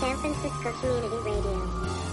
San Francisco Community Radio.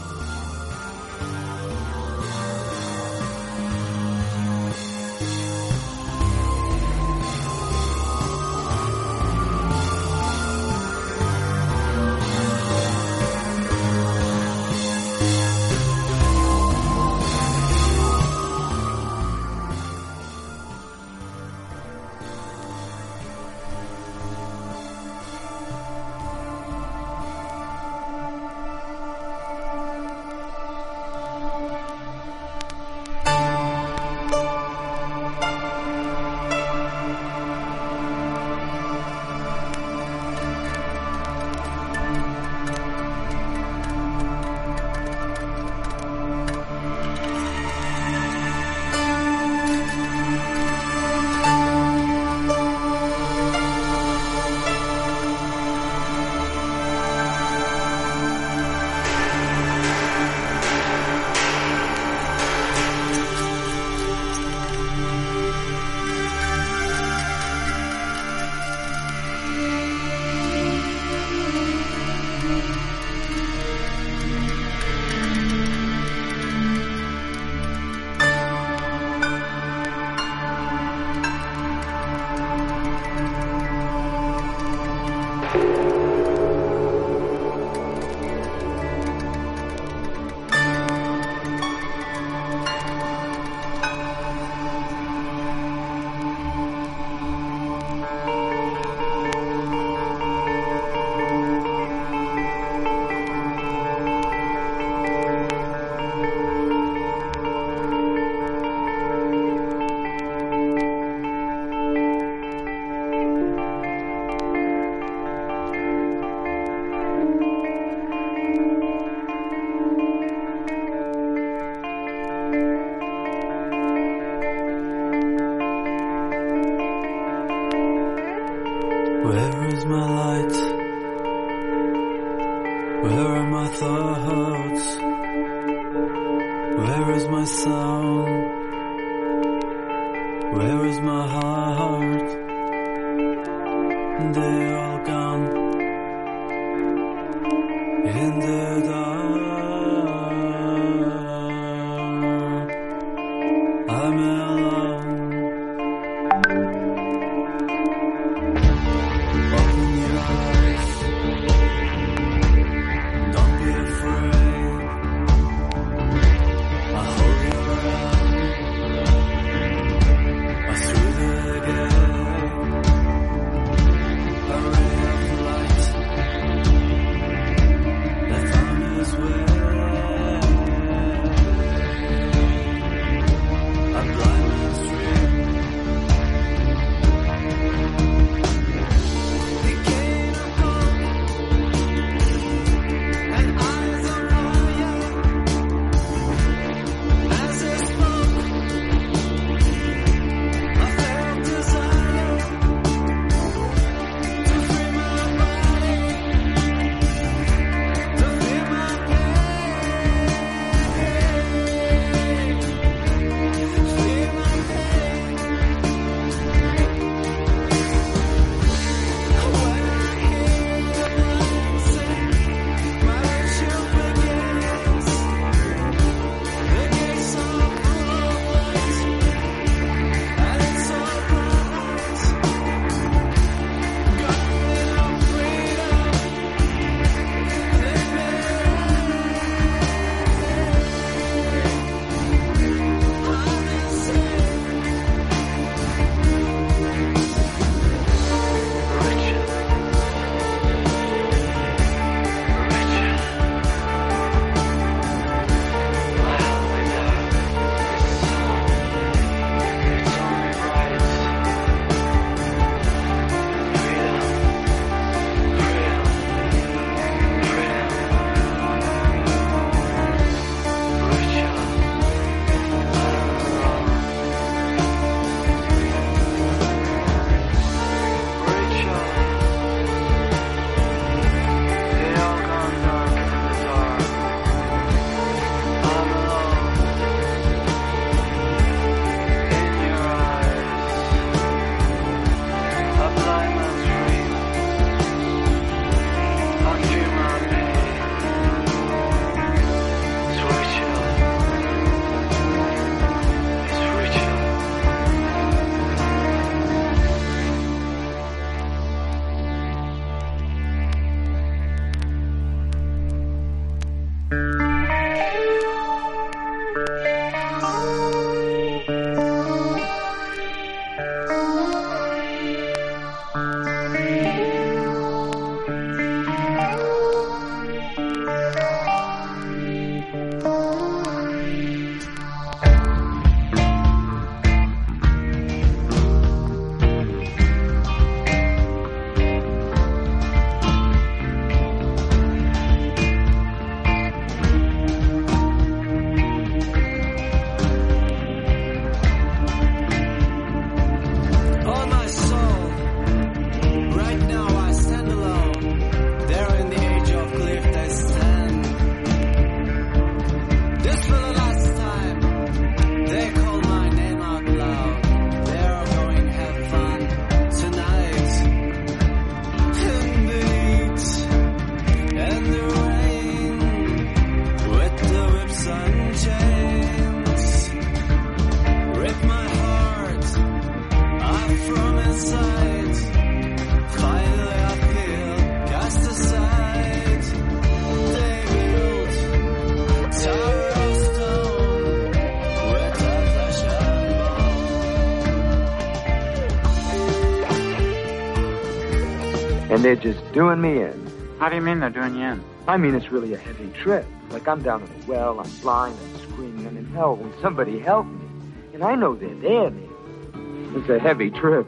They're just doing me in. How do you mean they're doing you in? I mean, it's really a heavy trip. Like I'm down in a well, I'm blind, I'm screaming, and in hell, when somebody help me. And I know they're there, man. It's a heavy trip.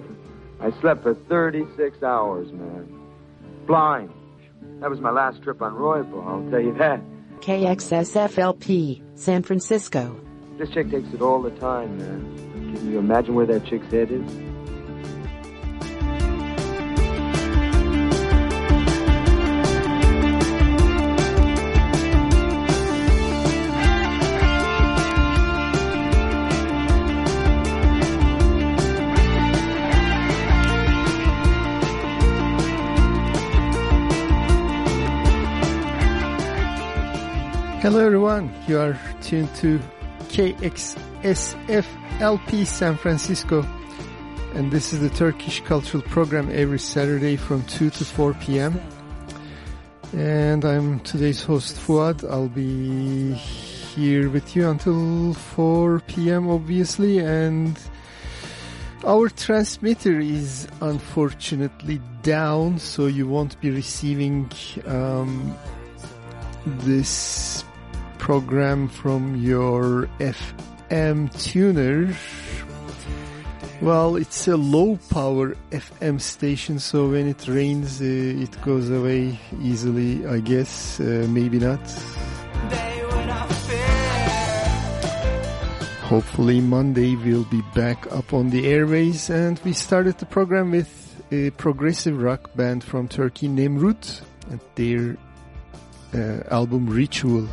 I slept for 36 hours, man. Blind. That was my last trip on Roybal, I'll tell you that. KXSFLP, San Francisco. This chick takes it all the time, man. Can you imagine where that chick's head is? Hello everyone, you are tuned to KXSFLP San Francisco and this is the Turkish Cultural Program every Saturday from 2 to 4 p.m. And I'm today's host Fuad. I'll be here with you until 4 p.m. obviously and our transmitter is unfortunately down so you won't be receiving um, this program from your FM tuner. Well, it's a low power FM station, so when it rains, uh, it goes away easily, I guess. Uh, maybe not. Hopefully Monday we'll be back up on the airways and we started the program with a progressive rock band from Turkey, Nemrud, and their uh, album Ritual.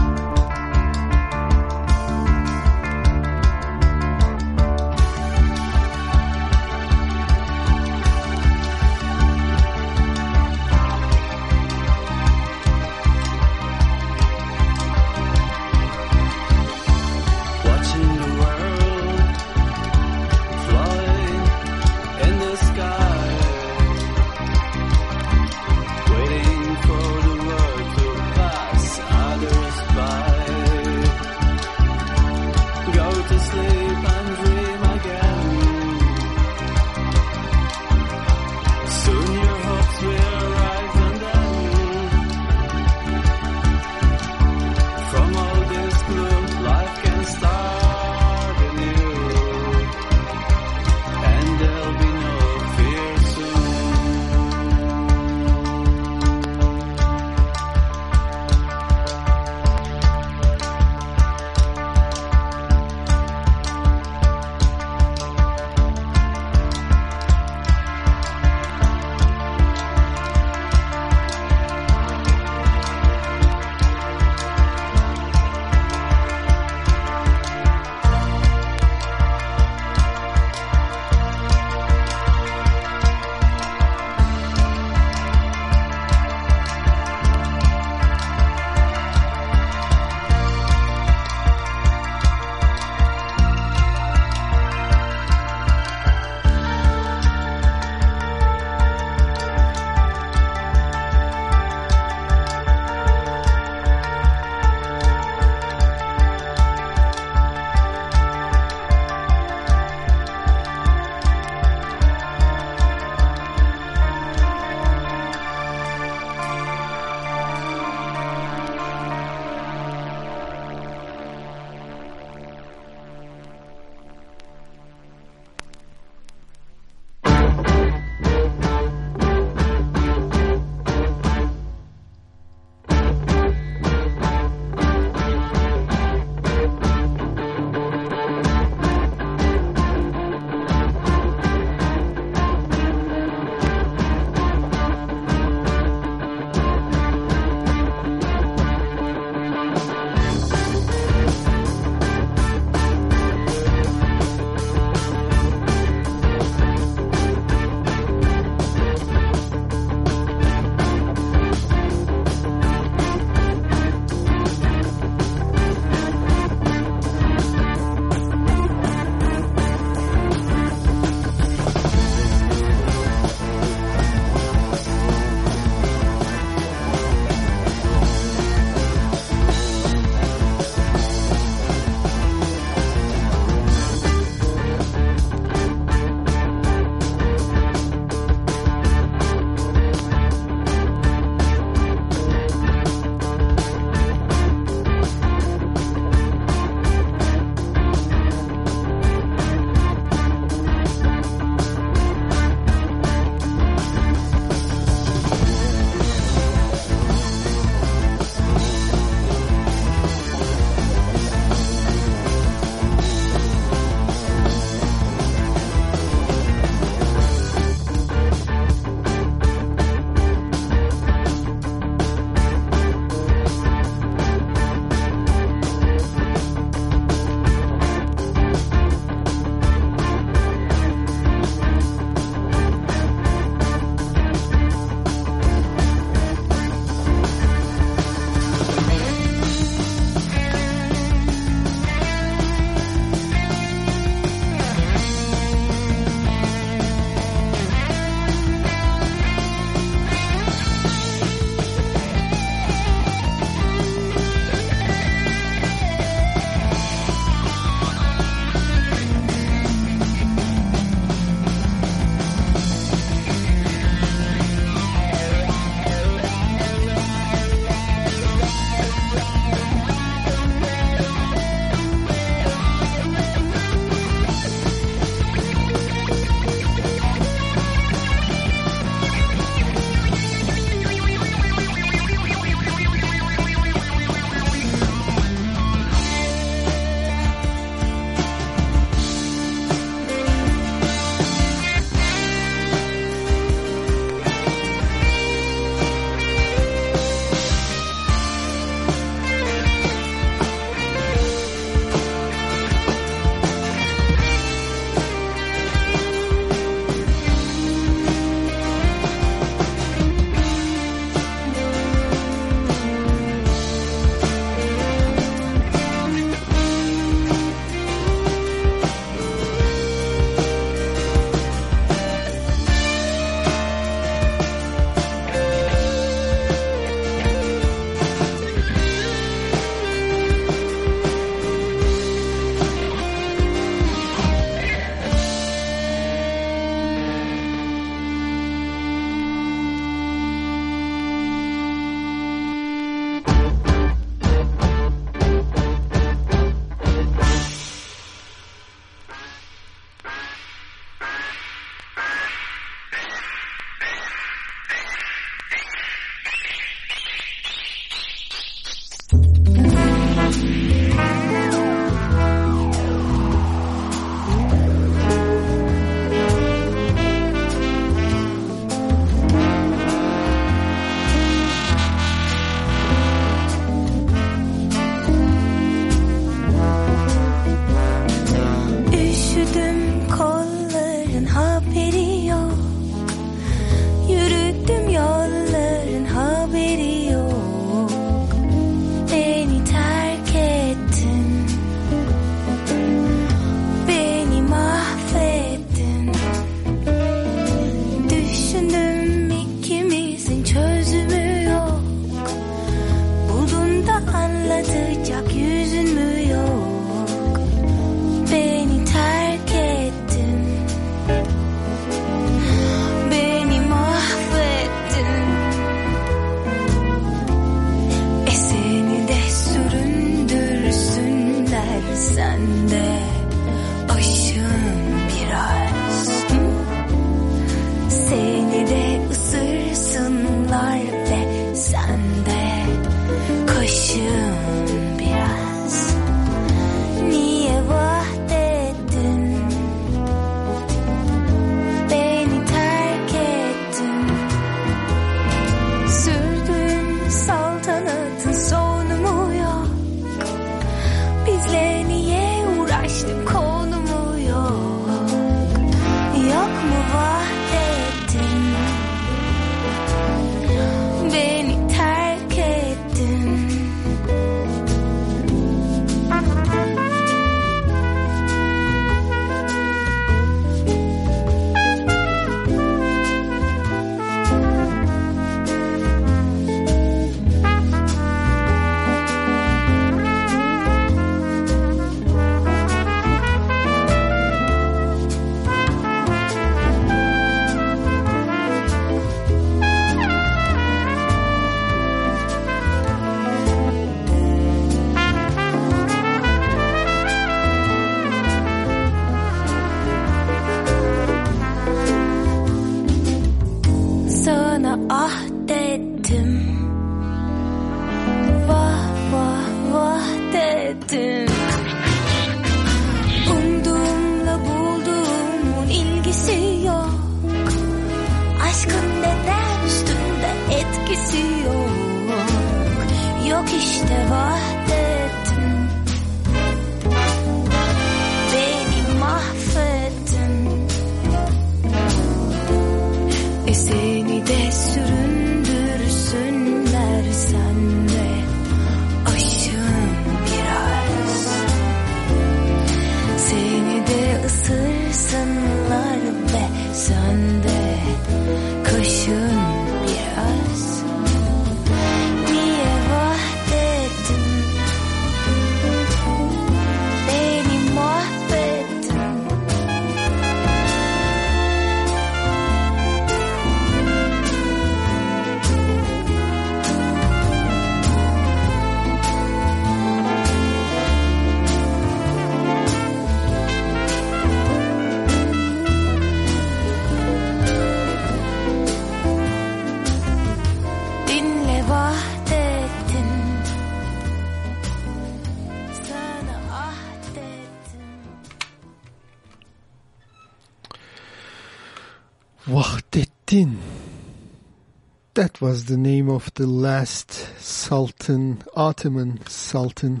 That was the name of the last Sultan, Ottoman Sultan,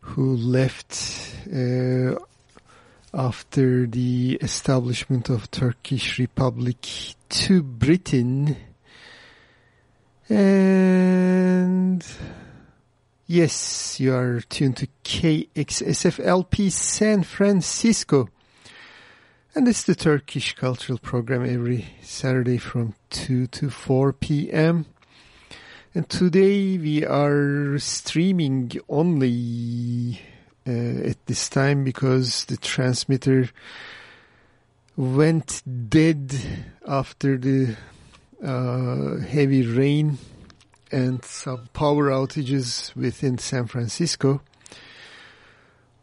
who left uh, after the establishment of Turkish Republic to Britain. And yes, you are tuned to KXSFLP San Francisco. And it's the Turkish Cultural Program every Saturday from 2 to 4 p.m. And today we are streaming only uh, at this time because the transmitter went dead after the uh, heavy rain and some power outages within San Francisco.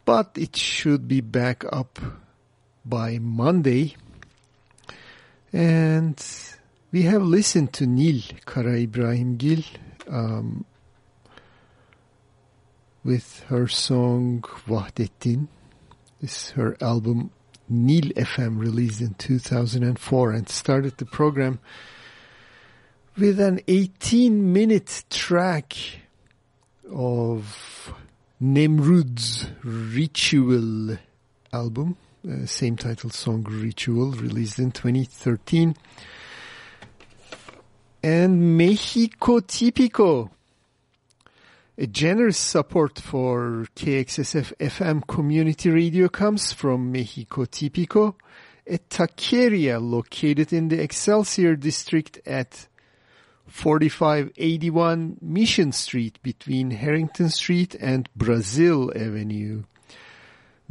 But it should be back up by Monday. And we have listened to Nil Karaibrahimgil um, with her song Vahdettin. This is her album Nil FM released in 2004 and started the program with an 18 minute track of Nemrud's Ritual album uh, same title song Ritual released in 2013 and Mexico Típico a generous support for KXSF FM community radio comes from Mexico Típico a taqueria located in the Excelsior district at 4581 Mission Street between Harrington Street and Brazil Avenue.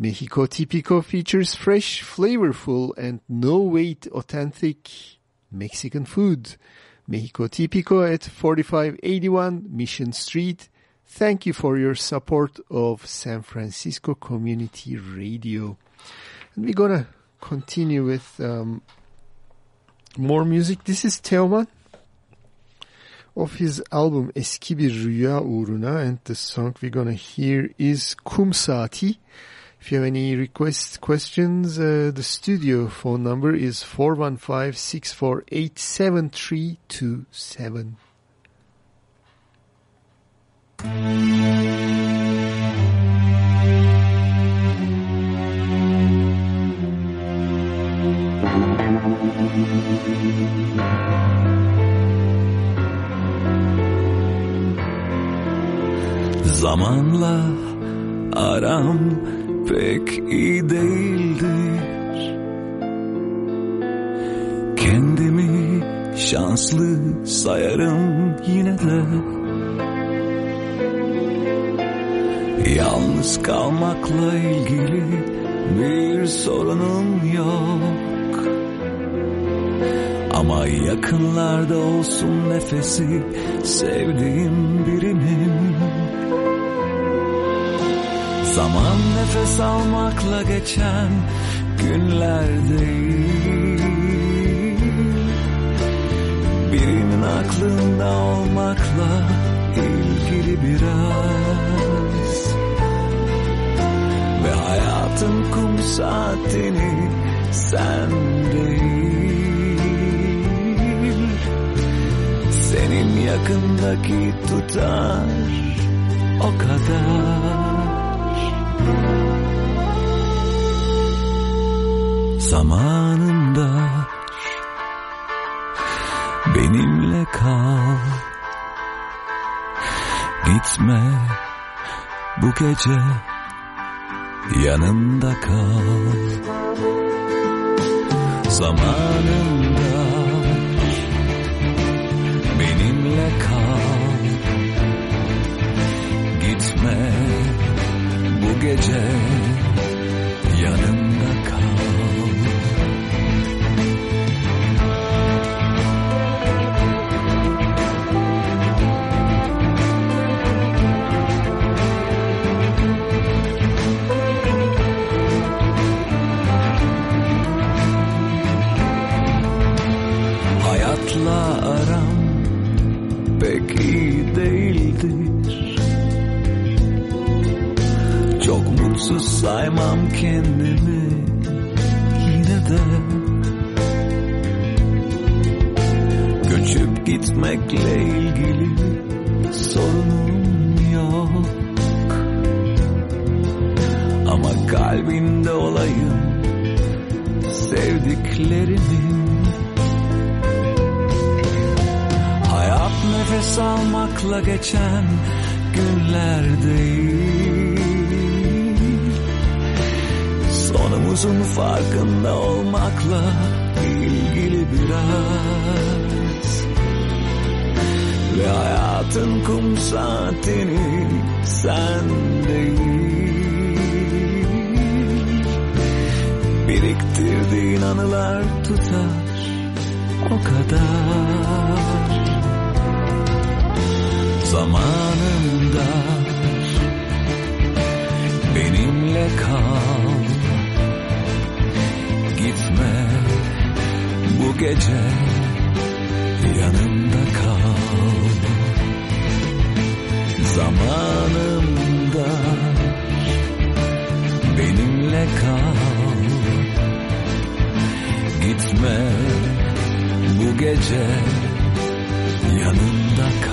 Mexico Típico features fresh, flavorful, and no-wait authentic Mexican food. Mexico Típico at 4581 Mission Street. Thank you for your support of San Francisco Community Radio. And we're gonna continue with um, more music. This is Teoman of his album Eski Bir Rüya Uğruna and the song we're gonna hear is Kum Saati. If you have any requests, questions, uh, the studio phone number is 415-648-7327. Zamanla aram pek iyi değildir. Kendimi şanslı sayarım yine de. Yalnız kalmakla ilgili bir sorunum yok. Ama yakınlarda olsun nefesi sevdiğim birinin Zaman nefes almakla geçen günler değil Birinin aklında olmakla ilgili biraz. Hayatın kum saatini sen değil Senin yakındaki tutar o kadar Zamanında. Benimle kal. Gitme. Bu gece yanımda kal. Zamanında benimle kal. Gitme. Bu gece yanımda Mutsuz saymam kendimi. Yine de Göçüp gitmekle ilgili sorunum yok. Ama kalbinde olayım sevdiklerimin Hayat nefes almakla geçen günler değil Sonumuzun farkında olmakla ilgili biraz. Ve hayatın kum saatini sen değil. Biriktirdiğin anılar tutar o kadar. Zamanında benimle kal gitme. Bu gece yanımda kal. Zamanında benimle kal. Gitme. Bu gece yanımda kal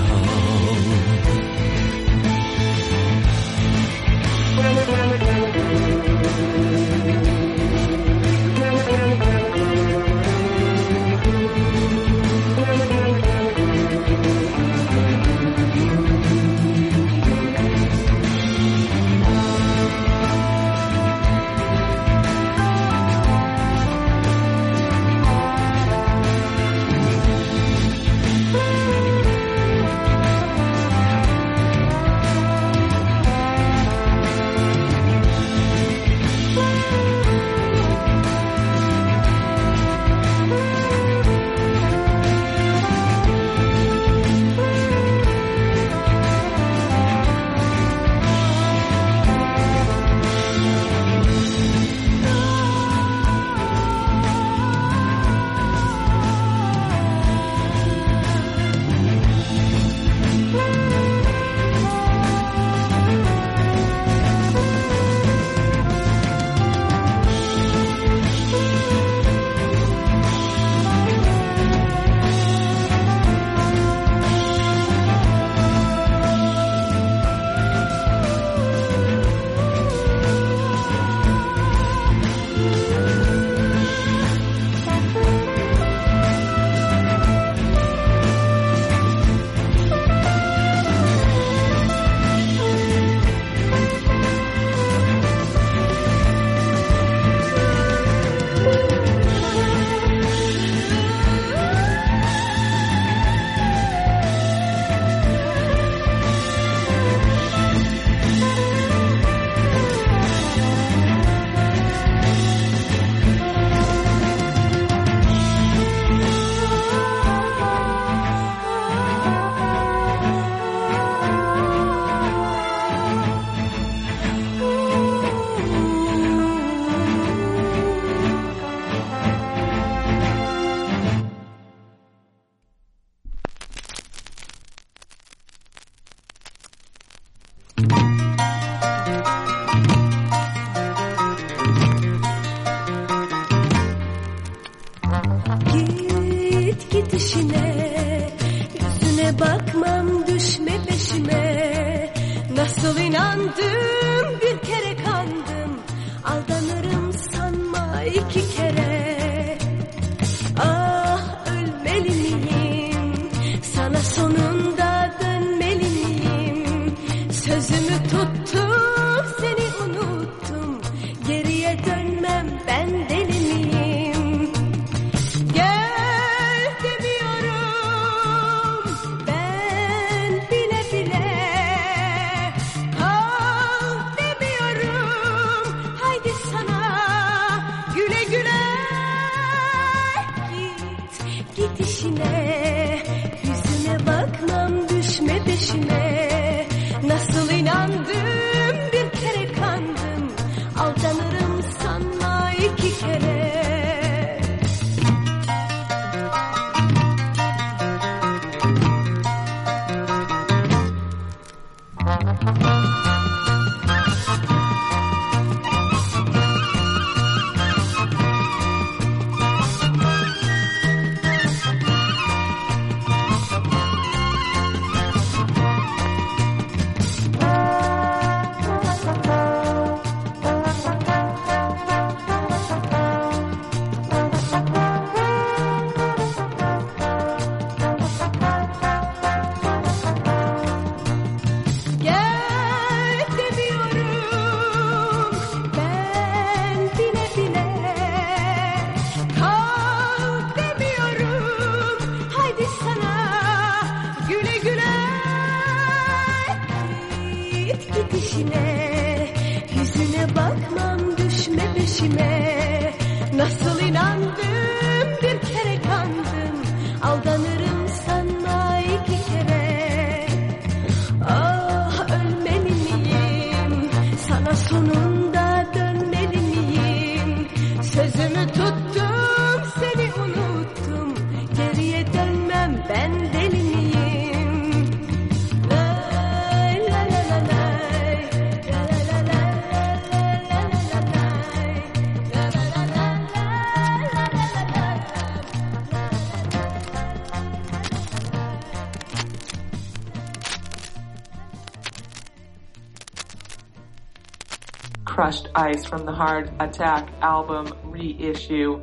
Crushed Ice from the Hard Attack album reissue.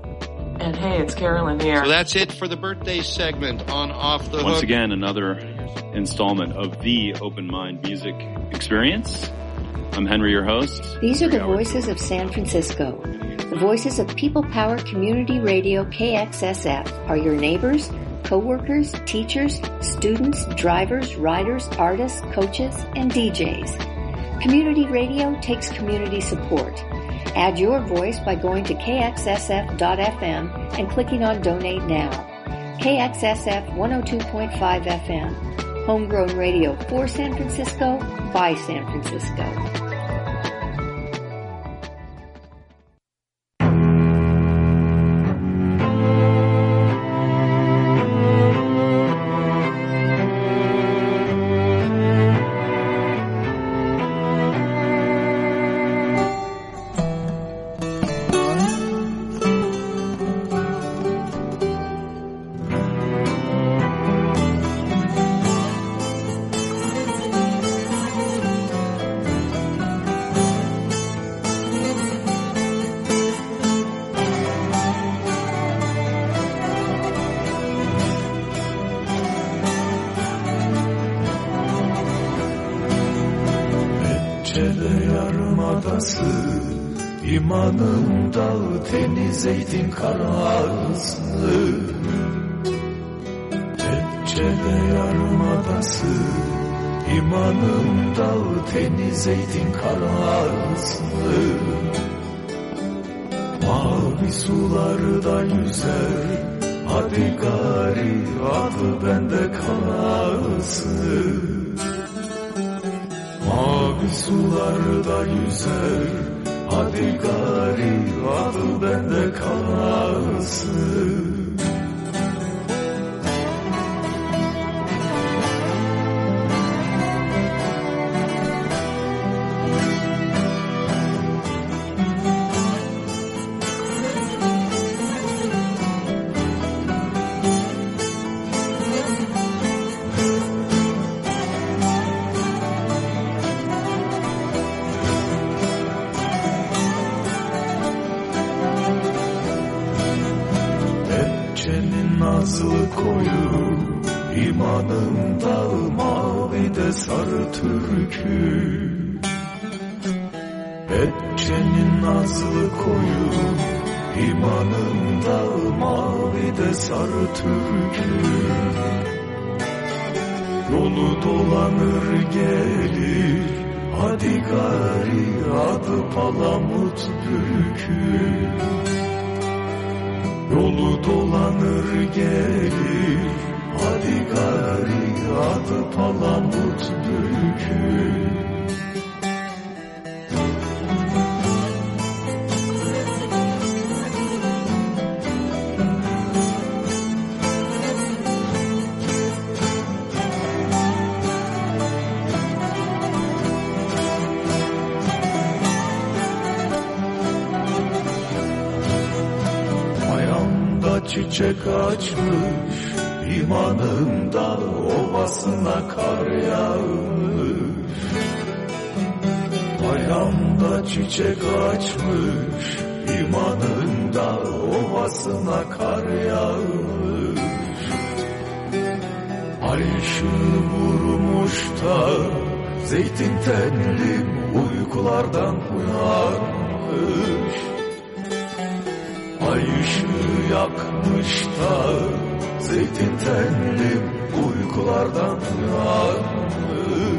And hey, it's Carolyn here. So that's it for the birthday segment on Off the Once Hook. again, another installment of the Open Mind Music Experience. I'm Henry, your host. These are the voices of San Francisco. The voices of People Power Community Radio KXSF are your neighbors, coworkers, teachers, students, drivers, riders, artists, coaches, and DJs. Community radio takes community support. Add your voice by going to kxsf.fm and clicking on Donate Now. KXSF 102.5 FM. Homegrown radio for San Francisco, by San Francisco. Zeytin karası Çele yarımadası İmanın dağı teni zeytin karası Mavi sularda yüzer Hadi gari adı bende kalsın Mavi sularda yüzer Hadi gari adı bende kalsın türkü. Bahçenin nazlı koyu İmanın dağı mavi de sarı türkü. Yolu dolanır gelir Hadi gari adı palamut bülkü Yolu dolanır gelir Ali gari adı palamut bülkü çiçek açmış İmanında ovasına kar yağmış. Ayağımda çiçek açmış İmanında ovasına kar yağmış. Ay ışığı vurmuş da Zeytin tenlim uykulardan uyanmış. Ay ışığı yakmış da Zeytin tenlim uykulardan uyanmış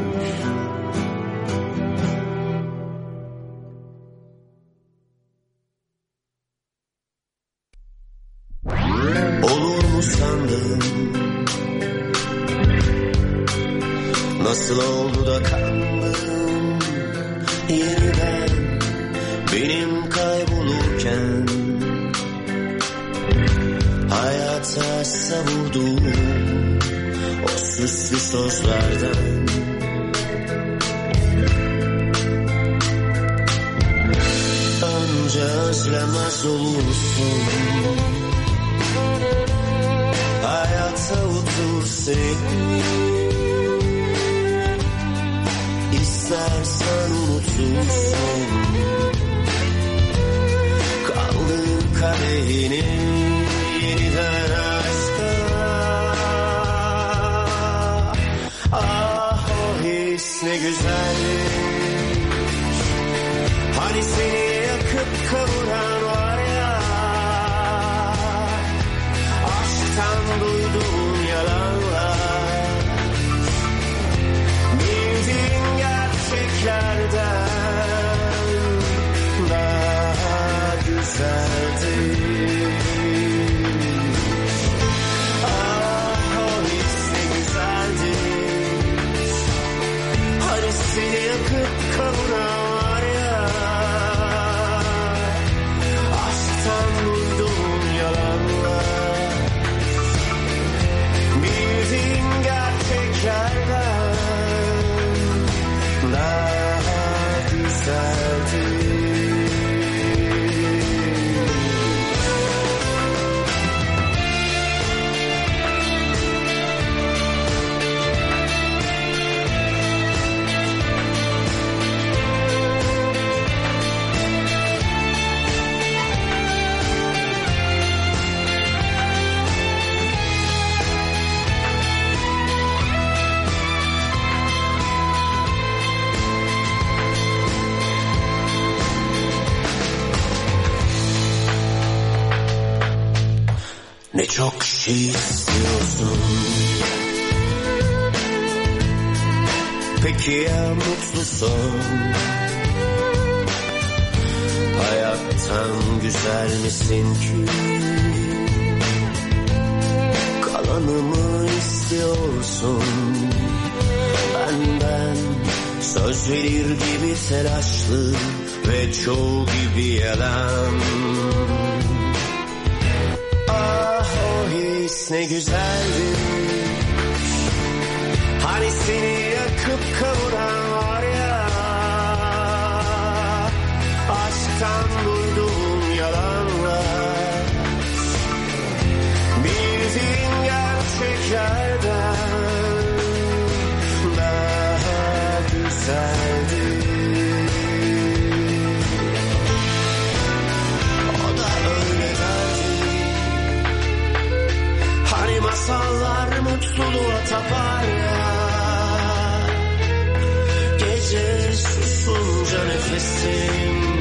misin ki? Kalanımı istiyorsun. Benden söz verir gibi telaşlı Ve çoğu gibi yalan. Ah o his ne güzeldi Hani seni gerçeklerden daha güzeldi O da öyle derdi Hani masallar mutluluğa tapar Gece susunca nefesim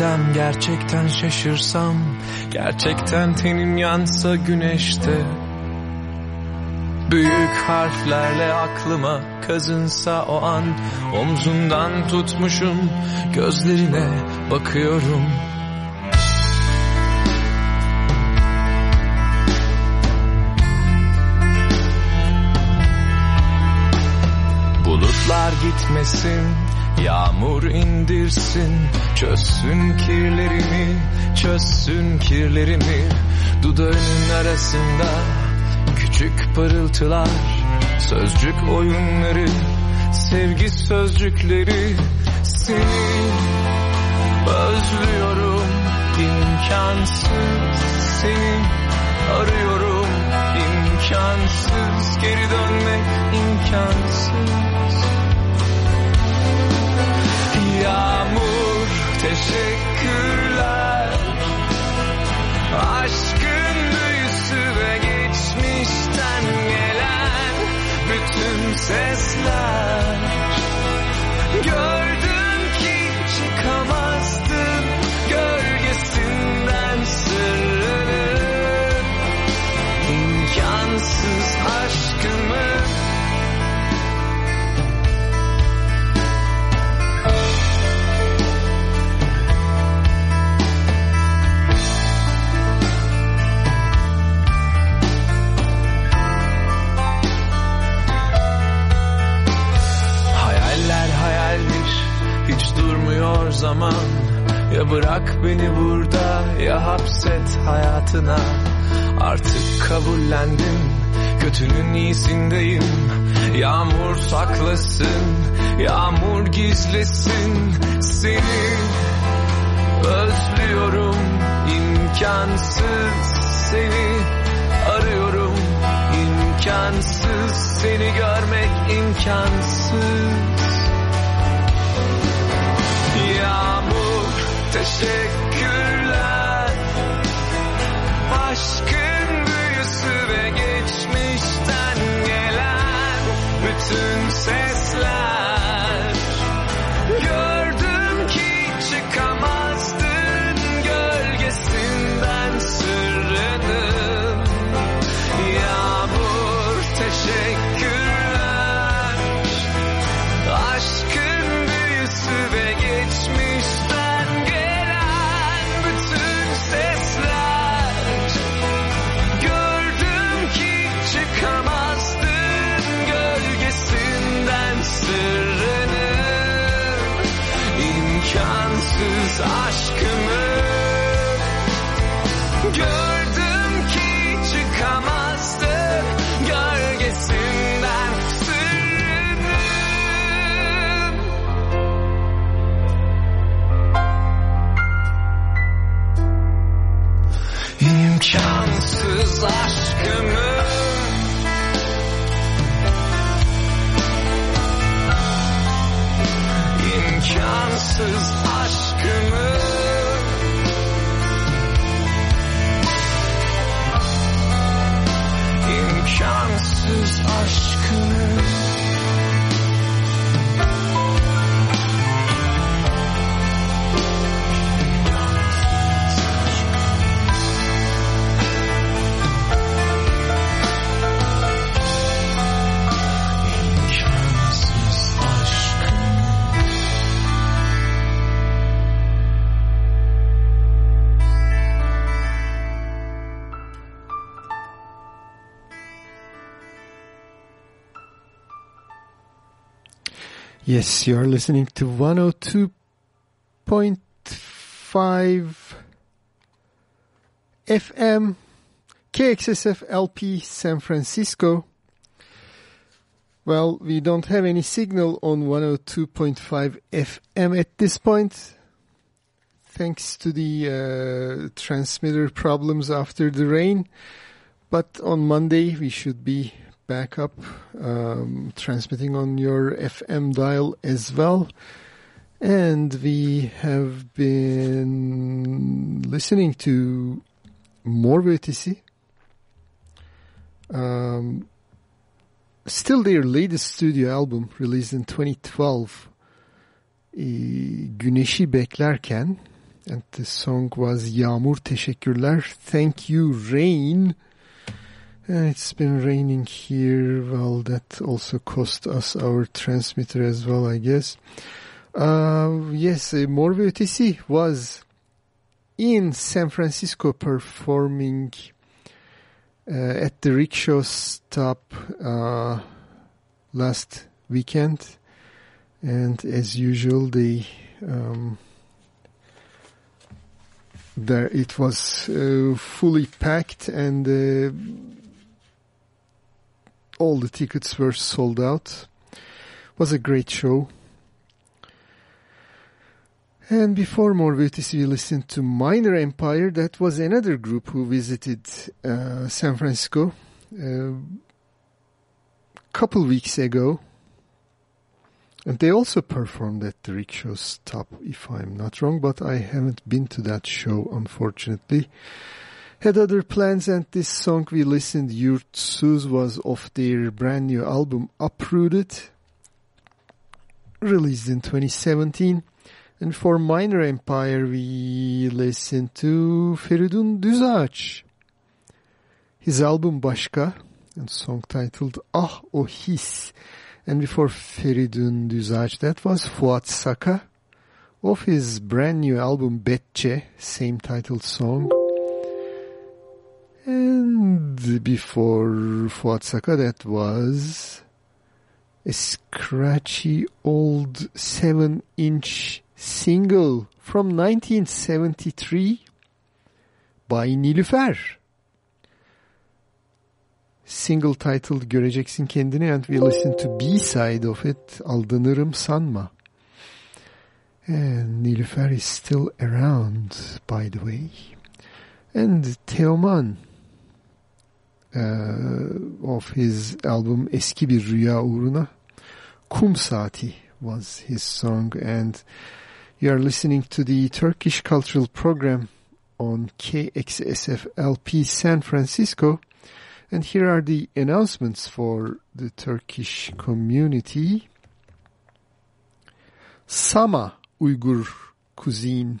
bakabilsem gerçekten şaşırsam Gerçekten tenim yansa güneşte. Büyük harflerle aklıma kazınsa o an Omzundan tutmuşum gözlerine bakıyorum. Bulutlar gitmesin, yağmur indirsin, çözsün kirlerimi, çözsün kirlerimi. Dudağının arasında küçük parıltılar, sözcük oyunları, sevgi sözcükleri. Seni özlüyorum, imkansız seni arıyorum, imkansız geri dönmek imkansız. Yağmur teşekkürler. Aşkın büyüsü ve geçmişten gelen bütün sesler. Gördüm ki çıkamazdın zaman. Ya bırak beni burada ya hapset hayatına. Artık kabullendim kötünün iyisindeyim. Yağmur saklasın yağmur gizlesin seni. Özlüyorum imkansız seni. Arıyorum imkansız seni. Görmek imkansız teşekkürler. Aşkın büyüsü ve geçmişten gelen bütün sesler İmkansız Yes, you are listening to 102.5 FM KXSF LP San Francisco. Well, we don't have any signal on 102.5 FM at this point. Thanks to the uh, transmitter problems after the rain. But on Monday we should be back up um, transmitting on your FM dial as well. And we have been listening to Mor ve Ötesi. Um, still their latest studio album released in 2012. e, Güneşi Beklerken and the song was Yağmur Teşekkürler Thank You Rain. It's been raining here. Well, that also cost us our transmitter as well, I guess. Uh, yes, uh, Mor ve was in San Francisco performing uh, at the rickshaw stop uh, last weekend. And as usual, they um, there it was uh, fully packed and uh, all the tickets were sold out. It Was a great show. And before Mor ve Ötesi, we listened to Minor Empire. That was another group who visited uh, San Francisco a couple weeks ago. And they also performed at the rickshaw stop, if I'm not wrong, but I haven't been to that show, unfortunately. Had other plans, and this song we listened, Yurtsuz, was off their brand new album, Uprooted, released in 2017. And for Minor Empire, we listened to Feridun Düzağaç. His album Başka, and song titled Ah O His. And before Feridun Düzağaç, that was Fuat Saka of his brand new album Betçe, same titled song. And before Fuat Saka, that was a scratchy old 7-inch single from 1973 by Nilüfer. Single titled Göreceksin Kendini and we listen to B-side of it Aldanırım Sanma. And Nilüfer is still around by the way. And Teoman uh, of his album Eski Bir Rüya Uğruna Kum Saati was his song and you are listening to the Turkish Cultural Program on KXSF LP San Francisco and here are the announcements for the Turkish community. Sama Uyghur cuisine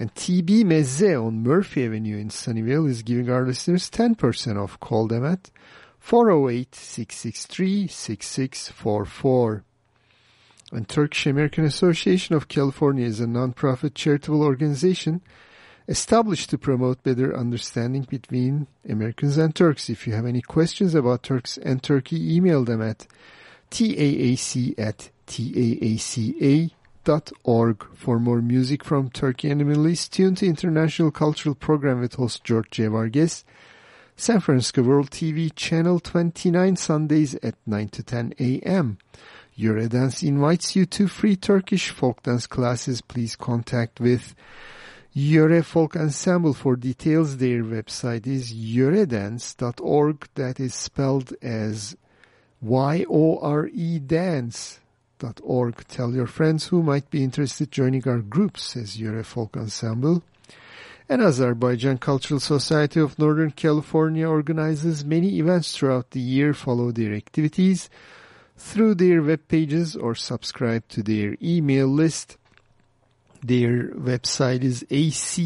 And TB Mezze on Murphy Avenue in Sunnyvale is giving our listeners 10% off. Call them at 408-663-6644. And Turkish American Association of California is a nonprofit charitable organization established to promote better understanding between Americans and Turks. If you have any questions about Turks and Turkey, email them at taac at taaca.org. For more music from Turkey and the Middle East, tune to International Cultural Program with host George J. Vargas, San Francisco World TV, Channel 29, Sundays at 9 to 10 a.m. Yöre Dance invites you to free Turkish folk dance classes. Please contact with Yöre Folk Ensemble for details. Their website is yoredance.org. That is spelled as Y-O-R-E Tell your friends who might be interested joining our group, says Yöre Folk Ensemble. And Azerbaijan Cultural Society of Northern California organizes many events throughout the year. Follow their activities through their web pages or subscribe to their email list. Their website is acsnc.org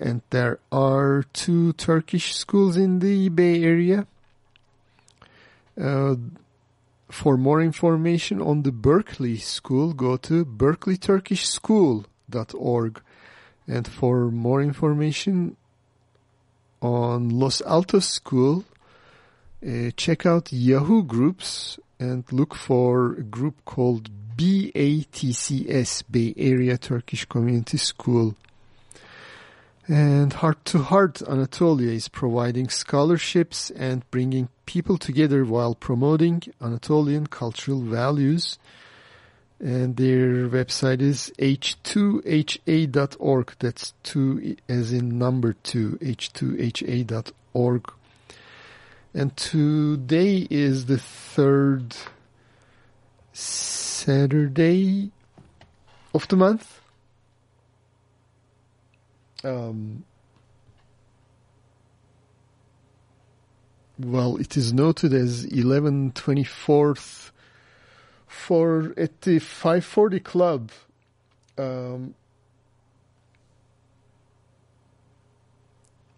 and there are two Turkish schools in the Bay Area. Uh, for more information on the Berkeley School, go to berkeleyturkishschool.org. And for more information on Los Altos School, uh, check out Yahoo Groups and look for a group called BATCS, Bay Area Turkish Community School. And Heart to Heart Anatolia is providing scholarships and bringing people together while promoting Anatolian cultural values. And their website is h2ha.org. That's two as in number two, h2ha.org. And today is the third Saturday of the month. Um, well, it is noted as 1124th for at the 540 club. Um,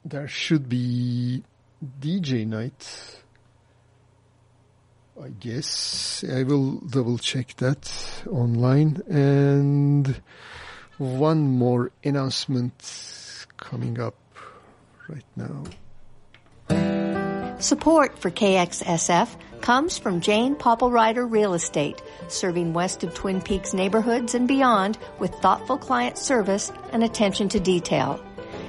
there should be DJ night. I guess I will double check that online and one more announcement coming up right now. Support for KXSF comes from Jane Popplewriter Real Estate, serving west of Twin Peaks neighborhoods and beyond with thoughtful client service and attention to detail.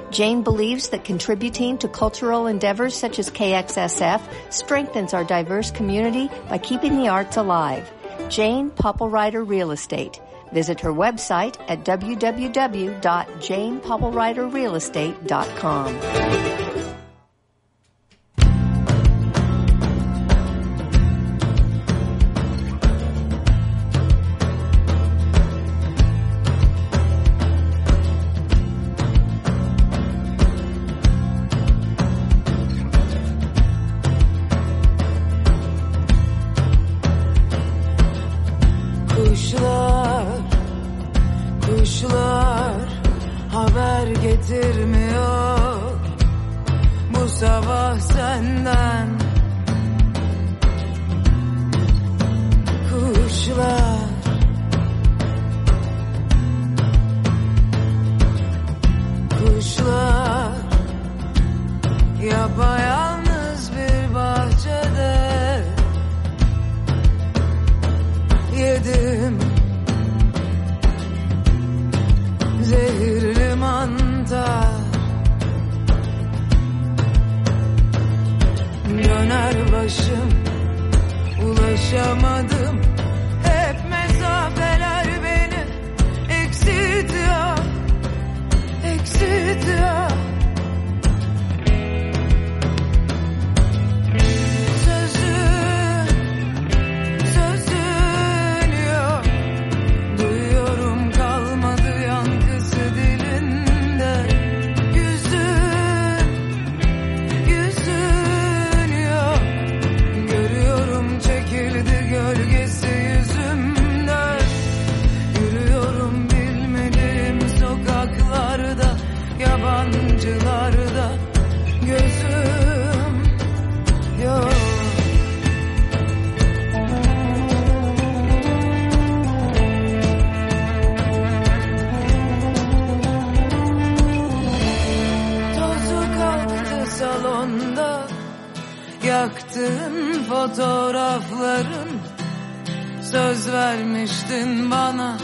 Jane believes that contributing to cultural endeavors such as KXSF strengthens our diverse community by keeping the arts alive. Jane Popplewriter Real Estate. Visit her website at www.janepopplewriterrealestate.com. ulaşım. Ulaşamadım. Fotoğrafların Söz vermiştin bana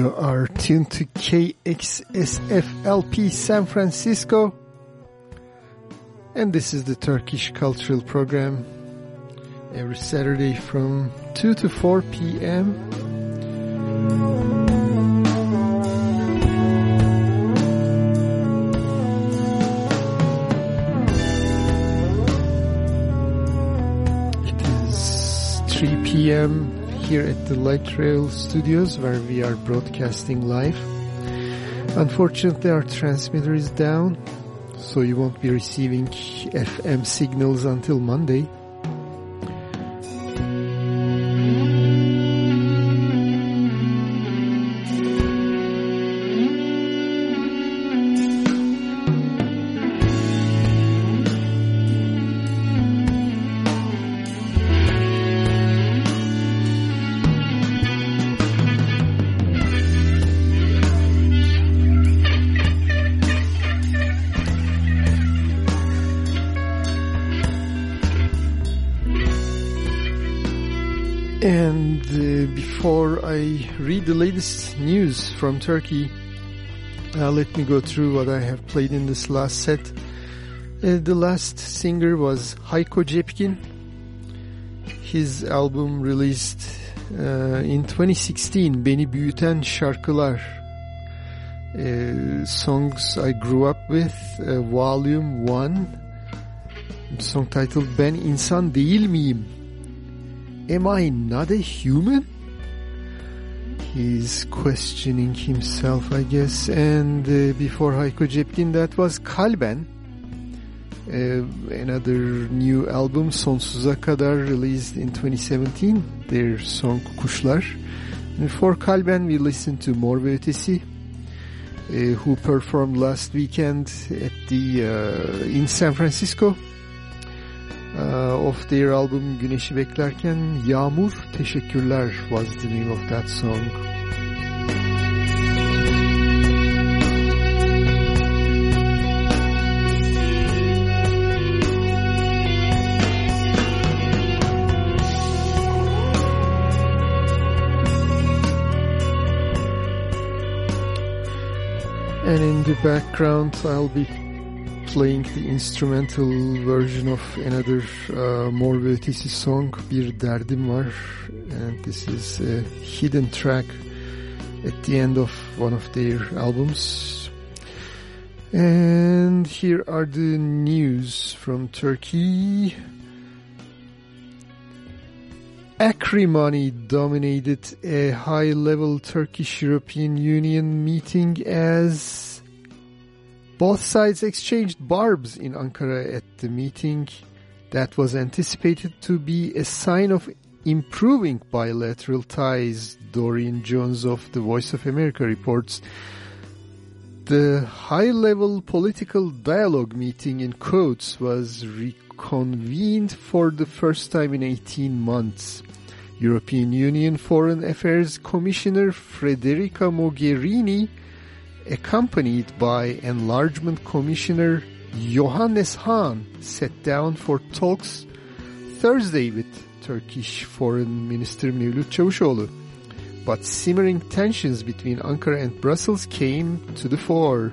are tuned to KXSFLP San Francisco. And this is the Turkish Cultural Program every Saturday from 2 to 4 p.m. It is 3 p.m. here at the Light Rail Studios where we are broadcasting live. Unfortunately, our transmitter is down, so you won't be receiving FM signals until Monday. And uh, before I read the latest news from Turkey, uh, let me go through what I have played in this last set. Uh, the last singer was Hayko Cepkin. His album released uh, in 2016, Beni Büyüten Şarkılar. Uh, songs I grew up with, uh, Volume 1, song titled Ben İnsan Değil Miyim? Am I not a human? He's questioning himself, I guess. And uh, before Hayko Cepkin, that was Kalben. Uh, another new album, Sonsuza Kadar, released in 2017. Their song Kuşlar. And for Kalben, we listened to Mor ve Ötesi, uh, who performed last weekend at the uh, in San Francisco of their album Güneşi Beklerken Yağmur Teşekkürler was the name of that song. And in the background I'll be playing the instrumental version of another uh, Mor song Bir Derdim Var. And this is a hidden track at the end of one of their albums. And here are the news from Turkey. Acrimony dominated a high-level Turkish-European Union meeting as both sides exchanged barbs in Ankara at the meeting that was anticipated to be a sign of improving bilateral ties, Dorian Jones of The Voice of America reports. The high-level political dialogue meeting in quotes was reconvened for the first time in 18 months. European Union Foreign Affairs Commissioner Federica Mogherini accompanied by Enlargement Commissioner Johannes Hahn sat down for talks Thursday with Turkish Foreign Minister Mevlut Çavuşoğlu. But simmering tensions between Ankara and Brussels came to the fore.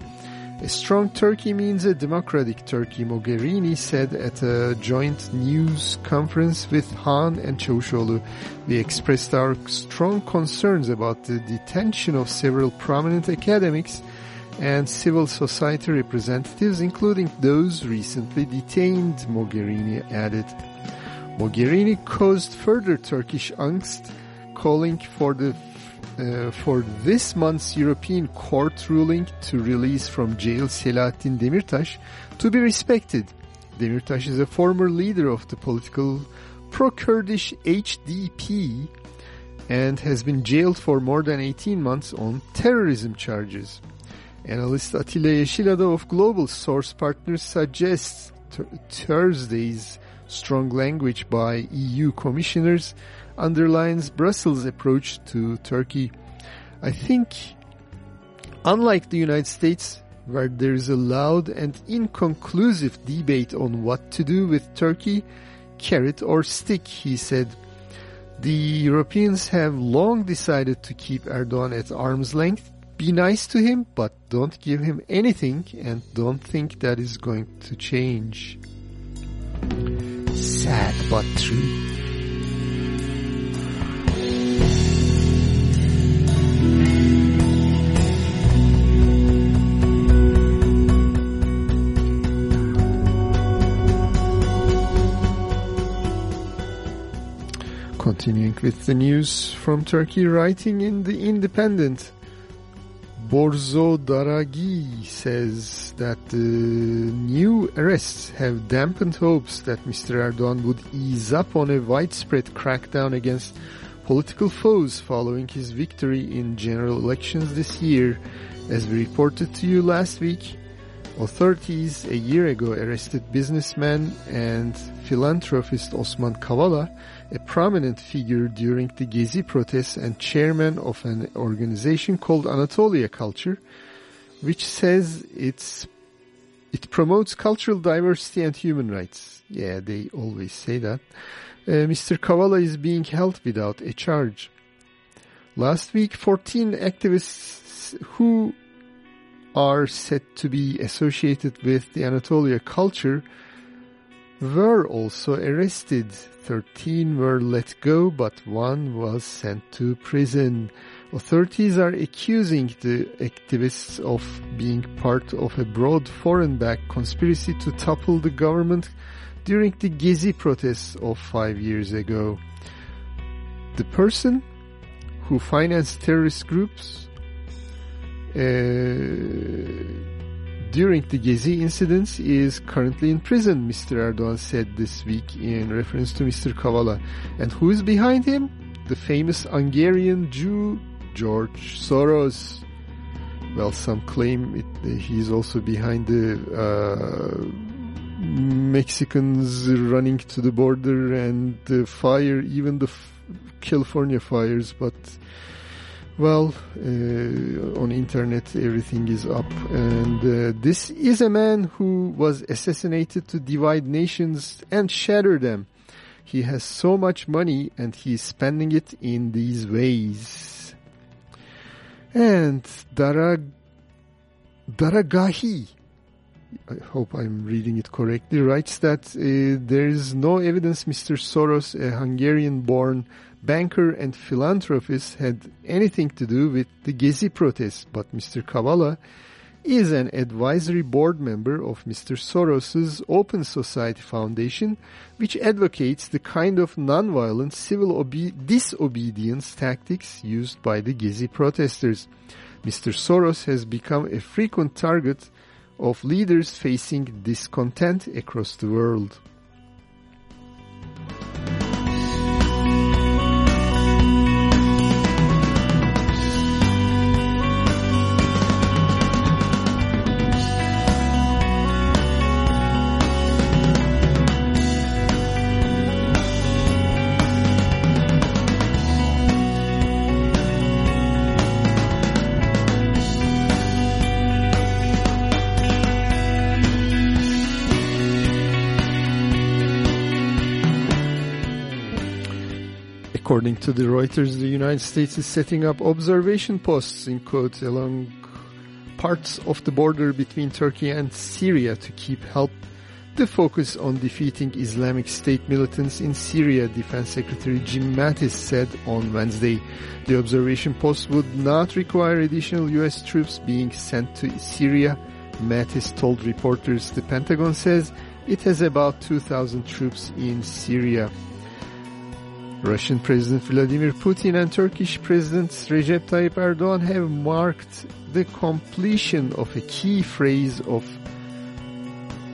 A strong Turkey means a democratic Turkey, Mogherini said at a joint news conference with Hahn and Çavuşoğlu. We expressed our strong concerns about the detention of several prominent academics and civil society representatives, including those recently detained, Mogherini added. Mogherini caused further Turkish angst, calling for the uh, for this month's European Court ruling to release from jail Selahattin Demirtas to be respected. Demirtas is a former leader of the political pro-Kurdish HDP and has been jailed for more than 18 months on terrorism charges. Analyst Atilla Yeşilada of Global Source Partners suggests Thursday's strong language by EU commissioners underlines Brussels' approach to Turkey. I think, unlike the United States, where there is a loud and inconclusive debate on what to do with Turkey, carrot or stick, he said. The Europeans have long decided to keep Erdogan at arm's length. Be nice to him, but don't give him anything and don't think that is going to change. Sad but true. With the news from Turkey, writing in The Independent, Borzo Daragi says that the new arrests have dampened hopes that Mr. Erdogan would ease up on a widespread crackdown against political foes following his victory in general elections this year. As we reported to you last week, authorities a year ago arrested businessman and philanthropist Osman Kavala, a prominent figure during the Gezi protests and chairman of an organization called Anatolia Culture, which says it's it promotes cultural diversity and human rights. Yeah, they always say that. Uh, Mr. Kavala is being held without a charge. Last week, 14 activists who are said to be associated with the Anatolia culture were also arrested. 13 were let go, but one was sent to prison. Authorities are accusing the activists of being part of a broad foreign-backed conspiracy to topple the government during the Gezi protests of five years ago. The person who financed terrorist groups uh, during the Gezi incidents is currently in prison, Mr. Erdogan said this week in reference to Mr. Kavala. And who is behind him? The famous Hungarian Jew, George Soros. Well, some claim it, he's also behind the uh, Mexicans running to the border and the fire, even the California fires, but well, uh, on internet everything is up and uh, this is a man who was assassinated to divide nations and shatter them. He has so much money and he's spending it in these ways. And Darag Daragahi, I hope I'm reading it correctly, writes that uh, there is no evidence Mr. Soros, a Hungarian-born banker and philanthropist had anything to do with the Gezi protests, but Mr. Kavala is an advisory board member of Mr. Soros's Open Society Foundation, which advocates the kind of nonviolent civil disobedience tactics used by the Gezi protesters. Mr. Soros has become a frequent target of leaders facing discontent across the world. According to the Reuters, the United States is setting up observation posts in quotes along parts of the border between Turkey and Syria to keep help the focus on defeating Islamic State militants in Syria, Defense Secretary Jim Mattis said on Wednesday. The observation posts would not require additional U.S. troops being sent to Syria. Mattis told reporters the Pentagon says it has about 2,000 troops in Syria. Russian President Vladimir Putin and Turkish President Recep Tayyip Erdogan have marked the completion of a key phrase of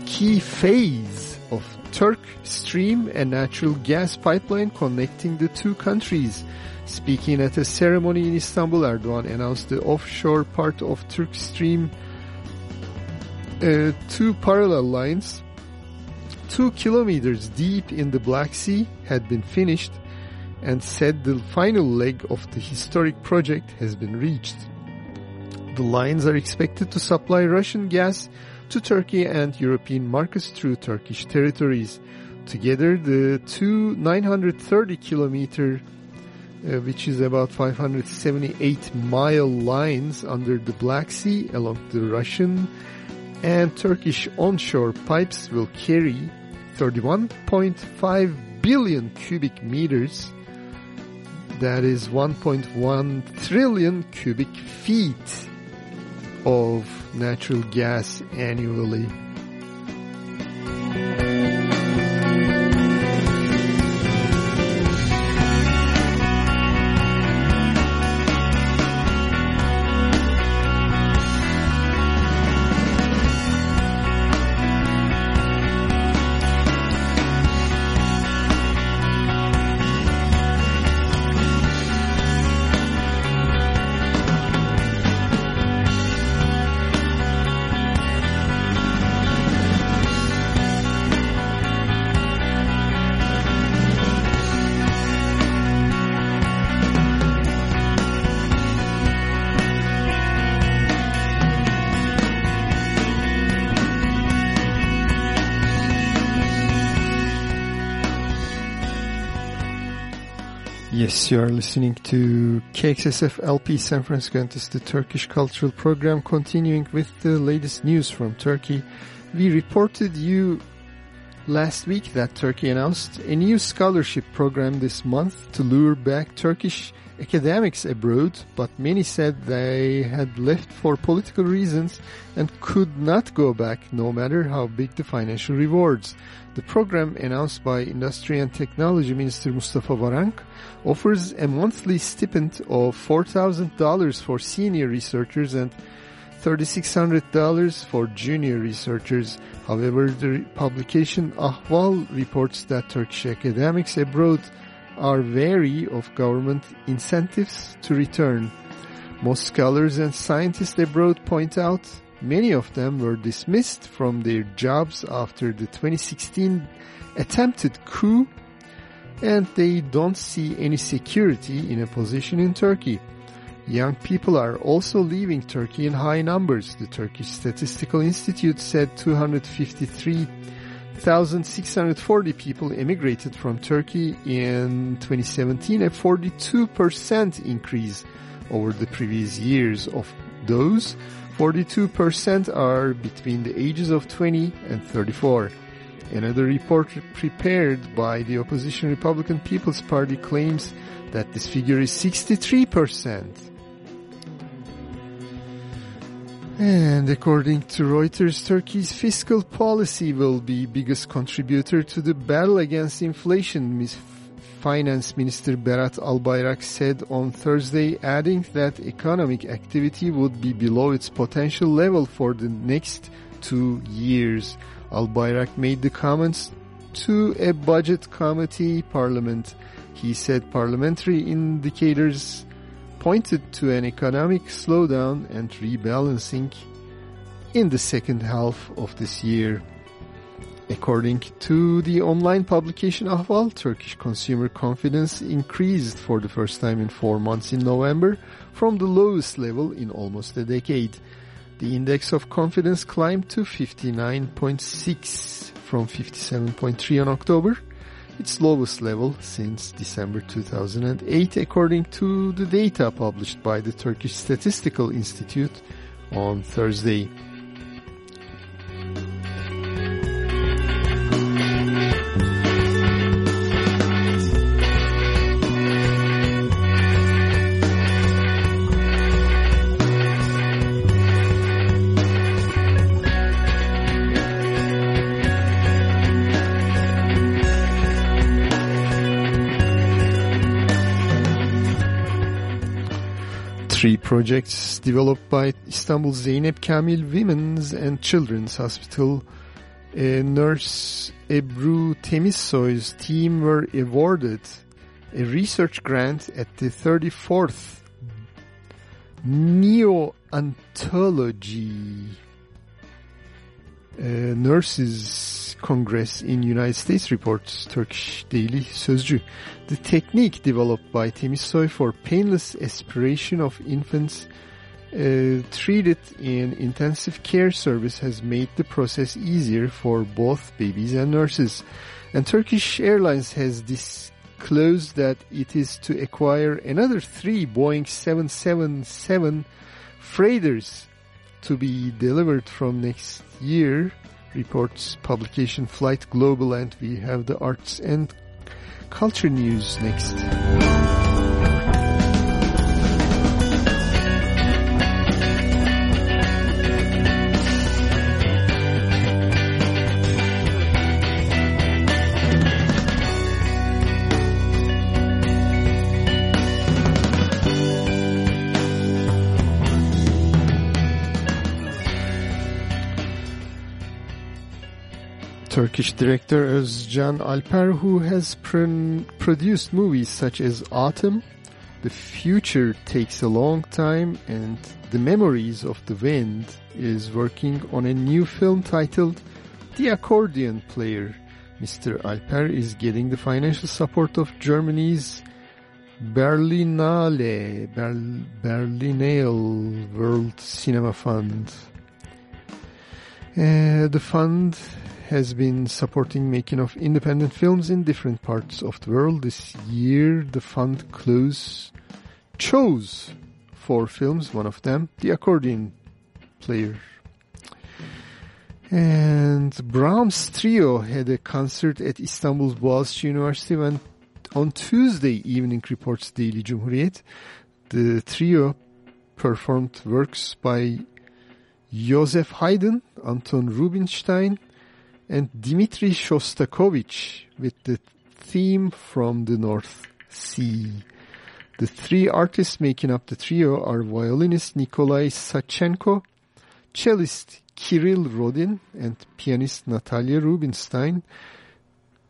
key phase of Turk Stream, a natural gas pipeline connecting the two countries. Speaking at a ceremony in Istanbul, Erdogan announced the offshore part of Turk Stream uh, two parallel lines two kilometers deep in the Black Sea had been finished and said the final leg of the historic project has been reached. The lines are expected to supply Russian gas to Turkey and European markets through Turkish territories. Together, the two 930 kilometer uh, which is about 578 mile lines under the Black Sea along the Russian and Turkish onshore pipes will carry 31.5 billion cubic meters. That is 1.1 trillion cubic feet of natural gas annually. Yes, you are listening to KXSF LP San Francisco and this is the Turkish Cultural Program continuing with the latest news from Turkey. We reported you last week that Turkey announced a new scholarship program this month to lure back Turkish academics abroad, but many said they had left for political reasons and could not go back no matter how big the financial rewards. The program announced by Industry and Technology Minister Mustafa Varank offers a monthly stipend of $4,000 for senior researchers and $3,600 for junior researchers. However, the publication Ahval reports that Turkish academics abroad are wary of government incentives to return. Most scholars and scientists abroad point out many of them were dismissed from their jobs after the 2016 attempted coup and they don't see any security in a position in Turkey. Young people are also leaving Turkey in high numbers. The Turkish Statistical Institute said 253,640 people immigrated from Turkey in 2017, a 42% increase over the previous years. Of those, 42% are between the ages of 20 and 34. Another report prepared by the opposition Republican People's Party claims that this figure is 63%. And according to Reuters, Turkey's fiscal policy will be biggest contributor to the battle against inflation, Finance Minister Berat Albayrak said on Thursday, adding that economic activity would be below its potential level for the next two years. Albayrak made the comments to a budget committee parliament. He said parliamentary indicators pointed to an economic slowdown and rebalancing in the second half of this year. According to the online publication Ahval, Turkish consumer confidence increased for the first time in four months in November from the lowest level in almost a decade. The index of confidence climbed to 59.6 from 57.3 on October, its lowest level since December 2008 according to the data published by the Turkish Statistical Institute on Thursday. Projects developed by Istanbul Zeynep Kamil Women's and Children's Hospital. Uh, nurse Ebru Temizsoy's team were awarded a research grant at the 34th Neonatology uh, Nurses Congress in United States reports Turkish Daily Sözcü. The technique developed by Temizsoy for painless aspiration of infants uh, treated in intensive care service has made the process easier for both babies and nurses. And Turkish Airlines has disclosed that it is to acquire another three Boeing 777 freighters to be delivered from next year, reports publication Flight Global, and we have the arts and culture news next. Turkish director Özcan Alper, who has pr- produced movies such as Autumn, The Future Takes a Long Time, and The Memories of the Wind, is working on a new film titled The Accordion Player. Mr. Alper is getting the financial support of Germany's Berlinale, Ber- Berlinale World Cinema Fund. Uh, the fund has been supporting making of independent films in different parts of the world. This year, the fund close chose four films, one of them, The Accordion Player. And Brahms Trio had a concert at Istanbul's Boğaziçi University when on Tuesday evening, reports Daily Cumhuriyet. The trio performed works by Joseph Haydn, Anton Rubinstein, and Dmitri Shostakovich with the theme from the North Sea. The three artists making up the trio are violinist Nikolai Sachenko, cellist Kirill Rodin, and pianist Natalia Rubinstein,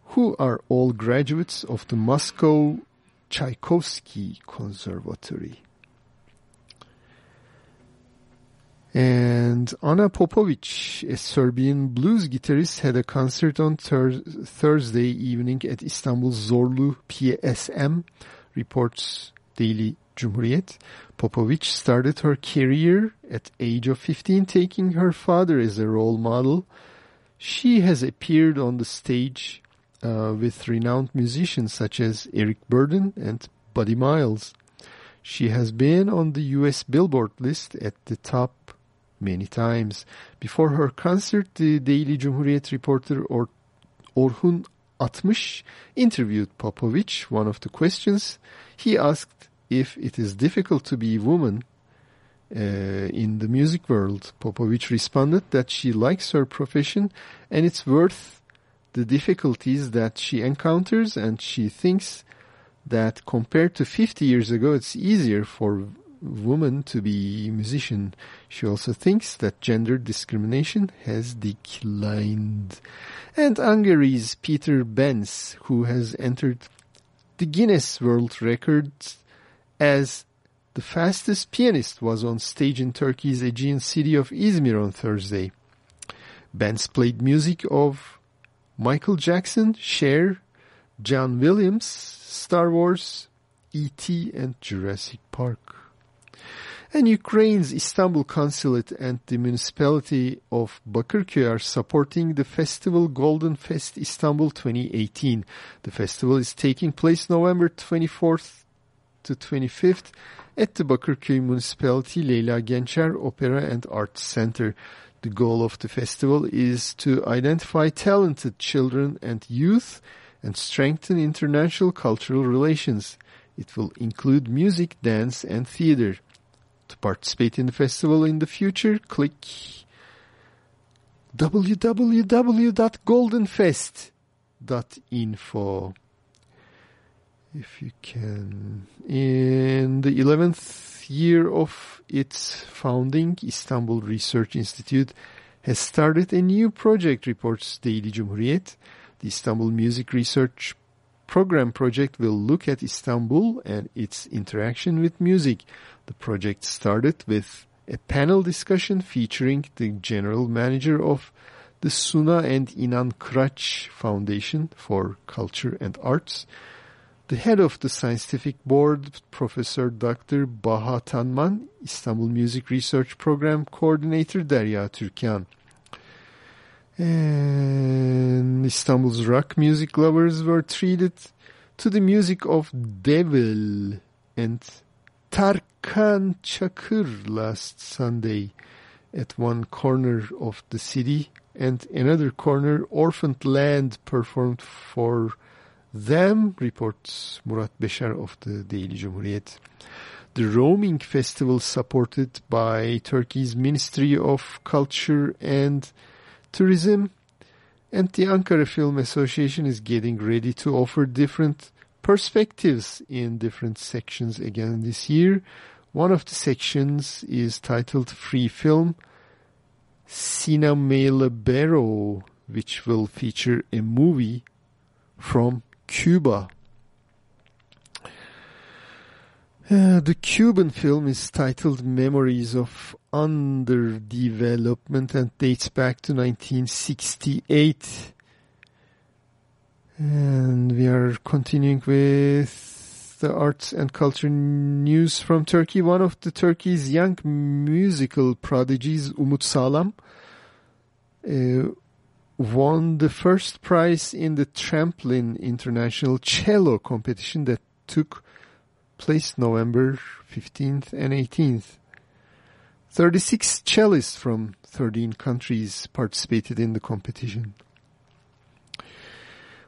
who are all graduates of the Moscow Tchaikovsky Conservatory. And Ana Popovic, a Serbian blues guitarist, had a concert on thir- Thursday evening at Istanbul's Zorlu PSM, reports Daily Cumhuriyet. Popovic started her career at age of 15, taking her father as a role model. She has appeared on the stage uh, with renowned musicians such as Eric Burdon and Buddy Miles. She has been on the US Billboard list at the top many times. Before her concert, the Daily Cumhuriyet reporter or Orhun Atmış interviewed Popovic. One of the questions he asked if it is difficult to be a woman uh, in the music world. Popovic responded that she likes her profession and it's worth the difficulties that she encounters and she thinks that compared to 50 years ago it's easier for women to be musician. She also thinks that gender discrimination has declined. And Hungary's Peter Bence, who has entered the Guinness World Records as the fastest pianist, was on stage in Turkey's Aegean city of Izmir on Thursday. Bence played music of Michael Jackson, Cher, John Williams, Star Wars, E.T. and Jurassic Park. And Ukraine's Istanbul consulate and the municipality of Bakırköy are supporting the festival Golden Fest Istanbul 2018. The festival is taking place November 24th to 25th at the Bakırköy Municipality Leyla Gençer Opera and Arts Center. The goal of the festival is to identify talented children and youth and strengthen international cultural relations. It will include music, dance, and theater. To participate in the festival in the future, click www.goldenfest.info. If you can. In the 11th year of its founding, Istanbul Research Institute has started a new project, reports Daily Cumhuriyet. The Istanbul Music Research Program project will look at Istanbul and its interaction with music. The project started with a panel discussion featuring the general manager of the Suna and Inan Kıraç Foundation for Culture and Arts, the head of the scientific board, Professor Dr. Baha Tanman, Istanbul Music Research Program Coordinator Derya Türkan. And Istanbul's rock music lovers were treated to the music of Devil and Tarkan Çakır last Sunday at one corner of the city and another corner Orphaned Land performed for them, reports Murat Beşer of the Daily Cumhuriyet. The roaming festival supported by Turkey's Ministry of Culture and Tourism and the Ankara Film Association is getting ready to offer different perspectives in different sections again this year. One of the sections is titled Free Film Cinema Libero, which will feature a movie from Cuba. Uh, the Cuban film is titled Memories of Underdevelopment and dates back to 1968. And we are continuing with the arts and culture news from Turkey. One of the Turkey's young musical prodigies, Umut Salam, uh, won the first prize in the Trampoline International Cello competition that took place November 15th and 18th. 36 cellists from 13 countries participated in the competition.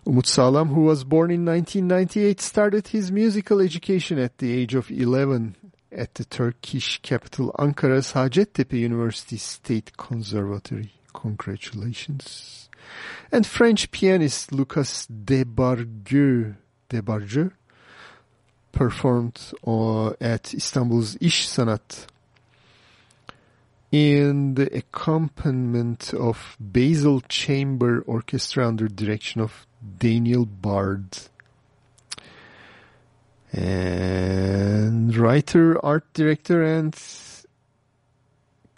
Umut Salam, who was born in 1998, started his musical education at the age of 11 at the Turkish capital Ankara's Hacettepe University State Conservatory. Congratulations. And French pianist Lucas Debargue, Debargue performed uh, at Istanbul's İş Sanat in the accompaniment of Basel Chamber Orchestra under direction of Daniel Bard. And writer, art director, and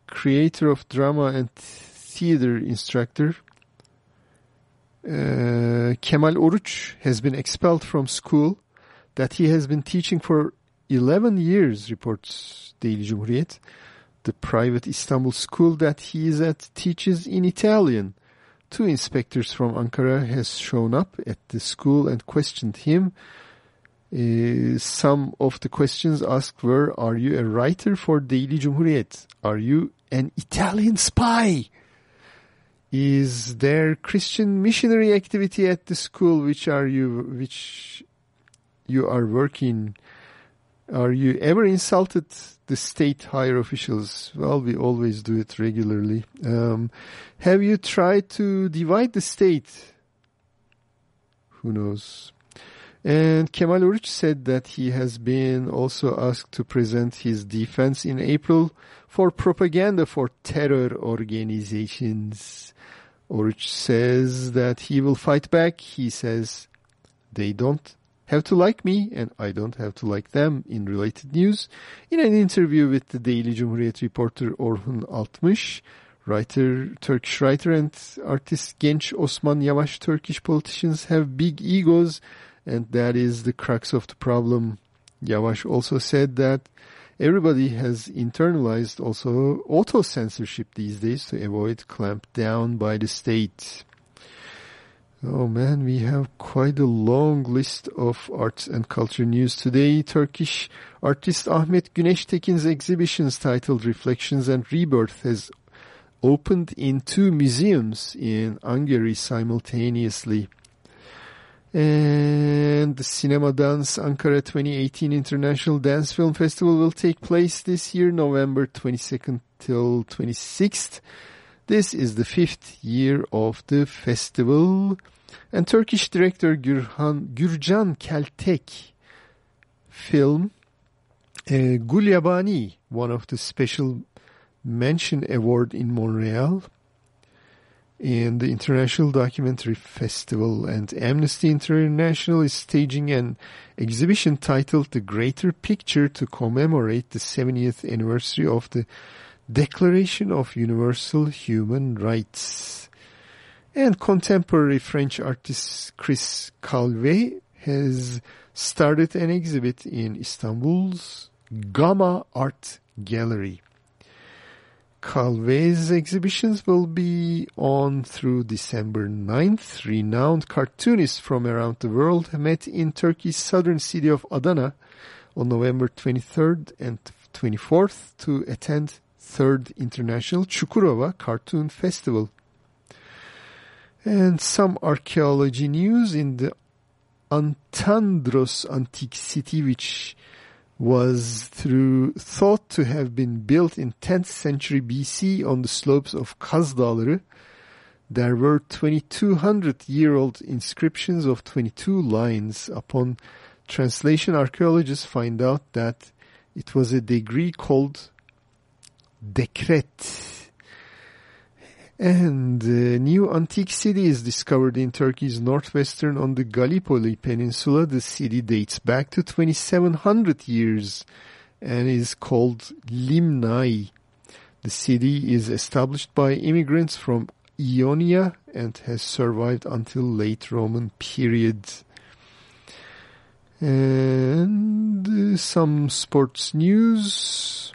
creator of drama and theater instructor uh, Kemal Oruç has been expelled from school that he has been teaching for 11 years, reports Daily Cumhuriyet. The private Istanbul school that he is at teaches in Italian. Two inspectors from Ankara has shown up at the school and questioned him. Uh, some of the questions asked were, are you a writer for Daily Cumhuriyet? Are you an Italian spy? Is there Christian missionary activity at the school which are you, which you are working? Are you ever insulted the state higher officials? Well, we always do it regularly. Um, have you tried to divide the state? Who knows? And Kemal Oruç said that he has been also asked to present his defense in April for propaganda for terror organizations. Oruç says that he will fight back. He says they don't have to like me and I don't have to like them in related news. In an interview with the Daily Cumhuriyet reporter Orhun Altmış, writer, Turkish writer and artist Genç Osman Yavaş, Turkish politicians have big egos and that is the crux of the problem. Yavaş also said that everybody has internalized also auto-censorship these days to avoid clamp down by the state. Oh man, we have quite a long list of arts and culture news today. Turkish artist Ahmet Güneştekin's exhibitions titled Reflections and Rebirth has opened in two museums in Hungary simultaneously. And the Cinema Dance Ankara 2018 International Dance Film Festival will take place this year, November 22nd till 26th. This is the fifth year of the festival. And Turkish director Gürhan, Gürcan Keltek film uh, Gulyabani, one of the special mention award in Montreal in the International Documentary Festival and Amnesty International is staging an exhibition titled The Greater Picture to commemorate the 70th anniversary of the Declaration of Universal Human Rights. And contemporary French artist Chris Calvé has started an exhibit in Istanbul's Gamma Art Gallery. Calvez exhibitions will be on through December 9th. Renowned cartoonists from around the world met in Turkey's southern city of Adana on November 23rd and 24th to attend 3rd International Çukurova Cartoon Festival. And some archaeology news in the Antandros antique city which was through thought to have been built in 10th century BC on the slopes of Kaz. There were 2200 year old inscriptions of 22 lines. Upon translation, archaeologists find out that it was a degree called Dekret. And a new antique city is discovered in Turkey's northwestern on the Gallipoli Peninsula. The city dates back to 2700 years and is called Limnai. The city is established by immigrants from Ionia and has survived until late Roman period. And uh, some sports news.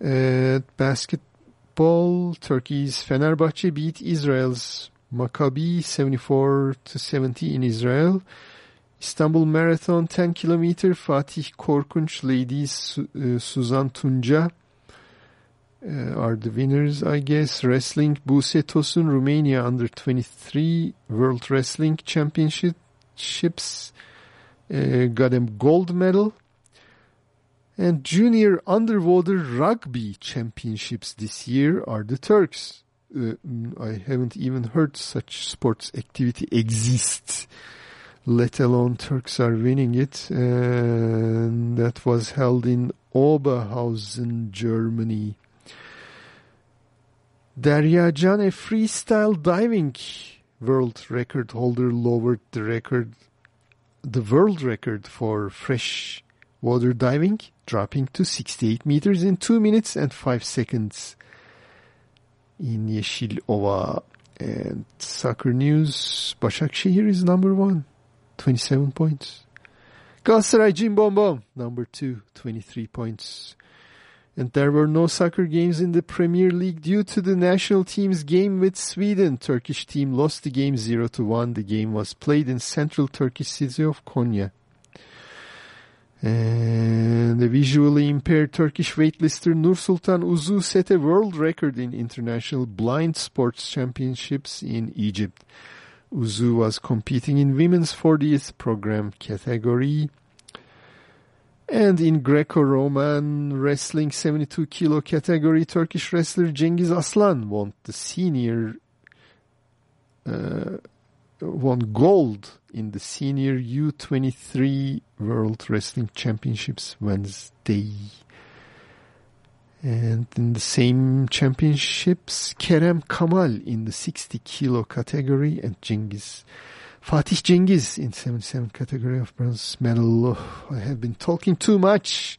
Basketball, Turkey's Fenerbahce beat Israel's Maccabi 74 to 70 in Israel. Istanbul Marathon 10 kilometer Fatih Korkunç ladies Su- Suzan Tunca uh, are the winners, I guess. Wrestling Buse Tosun Romania under 23 World Wrestling Championships uh, got a gold medal. And junior underwater rugby championships this year are the Turks. Uh, mm, I haven't even heard such sports activity exists, let alone Turks are winning it. And that was held in Oberhausen, Germany. Derya Can, a freestyle diving world record holder, lowered the record, the world record for fresh water diving, dropping to 68 meters in 2 minutes and 5 seconds in Yeşil Ova. And soccer news, Başakşehir is number one, 27 points. Galatasaray Bom, number two, 23 points. And there were no soccer games in the Premier League due to the national team's game with Sweden. Turkish team lost the game 0-1. The game was played in central Turkish city of Konya. And the visually impaired Turkish weightlifter Nursultan Uzu set a world record in international blind sports championships in Egypt. Uzu was competing in women's 40th program category. And in Greco-Roman wrestling 72 kilo category, Turkish wrestler Cengiz Aslan won the senior, uh, won gold in the senior U23 World Wrestling Championships Wednesday. And in the same championships, Kerem Kamal in the 60 kilo category and Cengiz Fatih Cengiz in 77 category of bronze medal. Oh, I have been talking too much.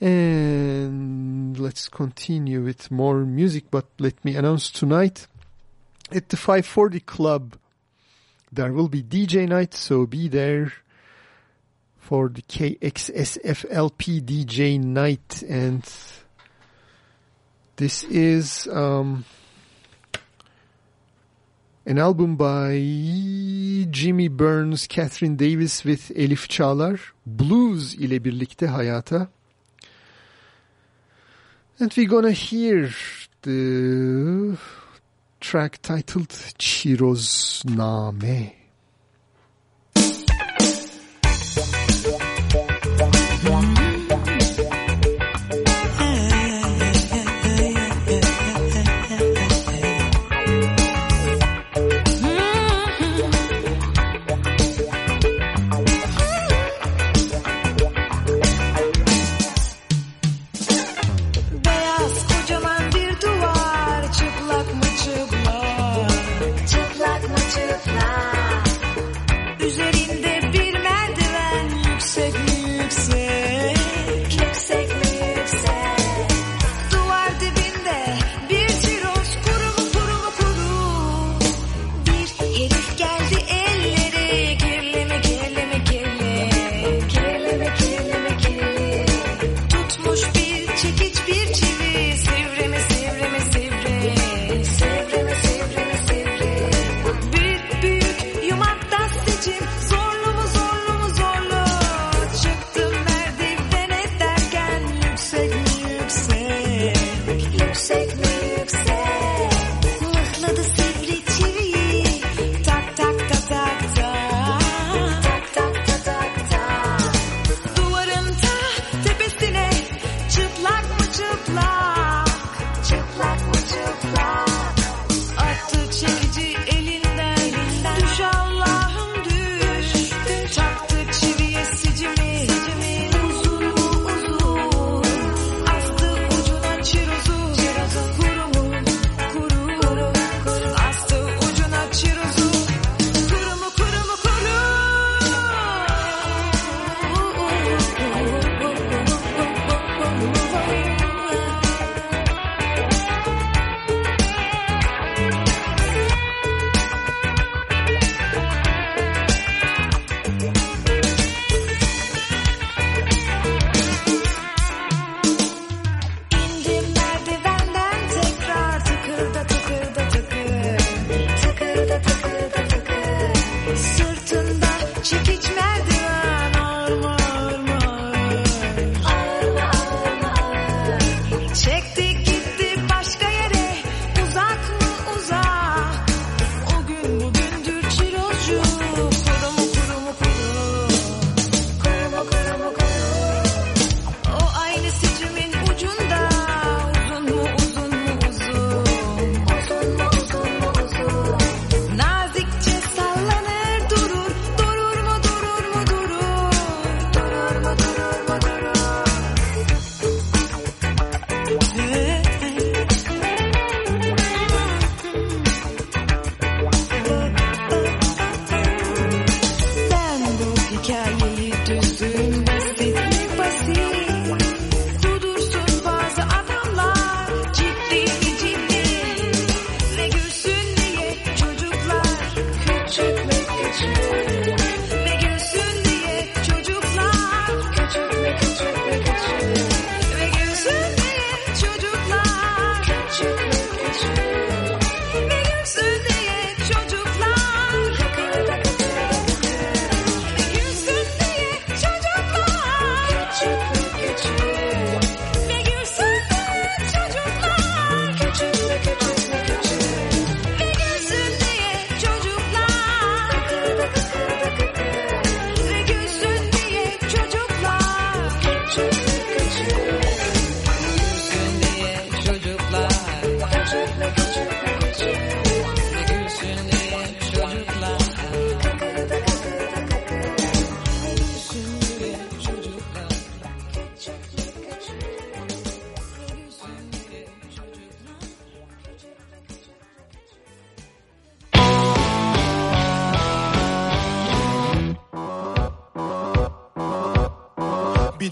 And let's continue with more music, but let me announce tonight at the 540 Club there will be DJ night, so be there for the KXSFLP DJ night. And this is um, an album by Jimmy Burns, Katherine Davis with Elif Çağlar, Blues ile birlikte hayata. And we're gonna hear the track titled Çirozname.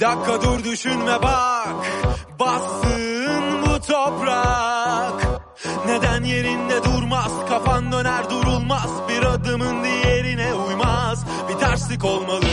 dakika dur düşünme bak. Bassın bu toprak. Neden yerinde durmaz? Kafan döner durulmaz. Bir adımın diğerine uymaz. Bir terslik olmalı.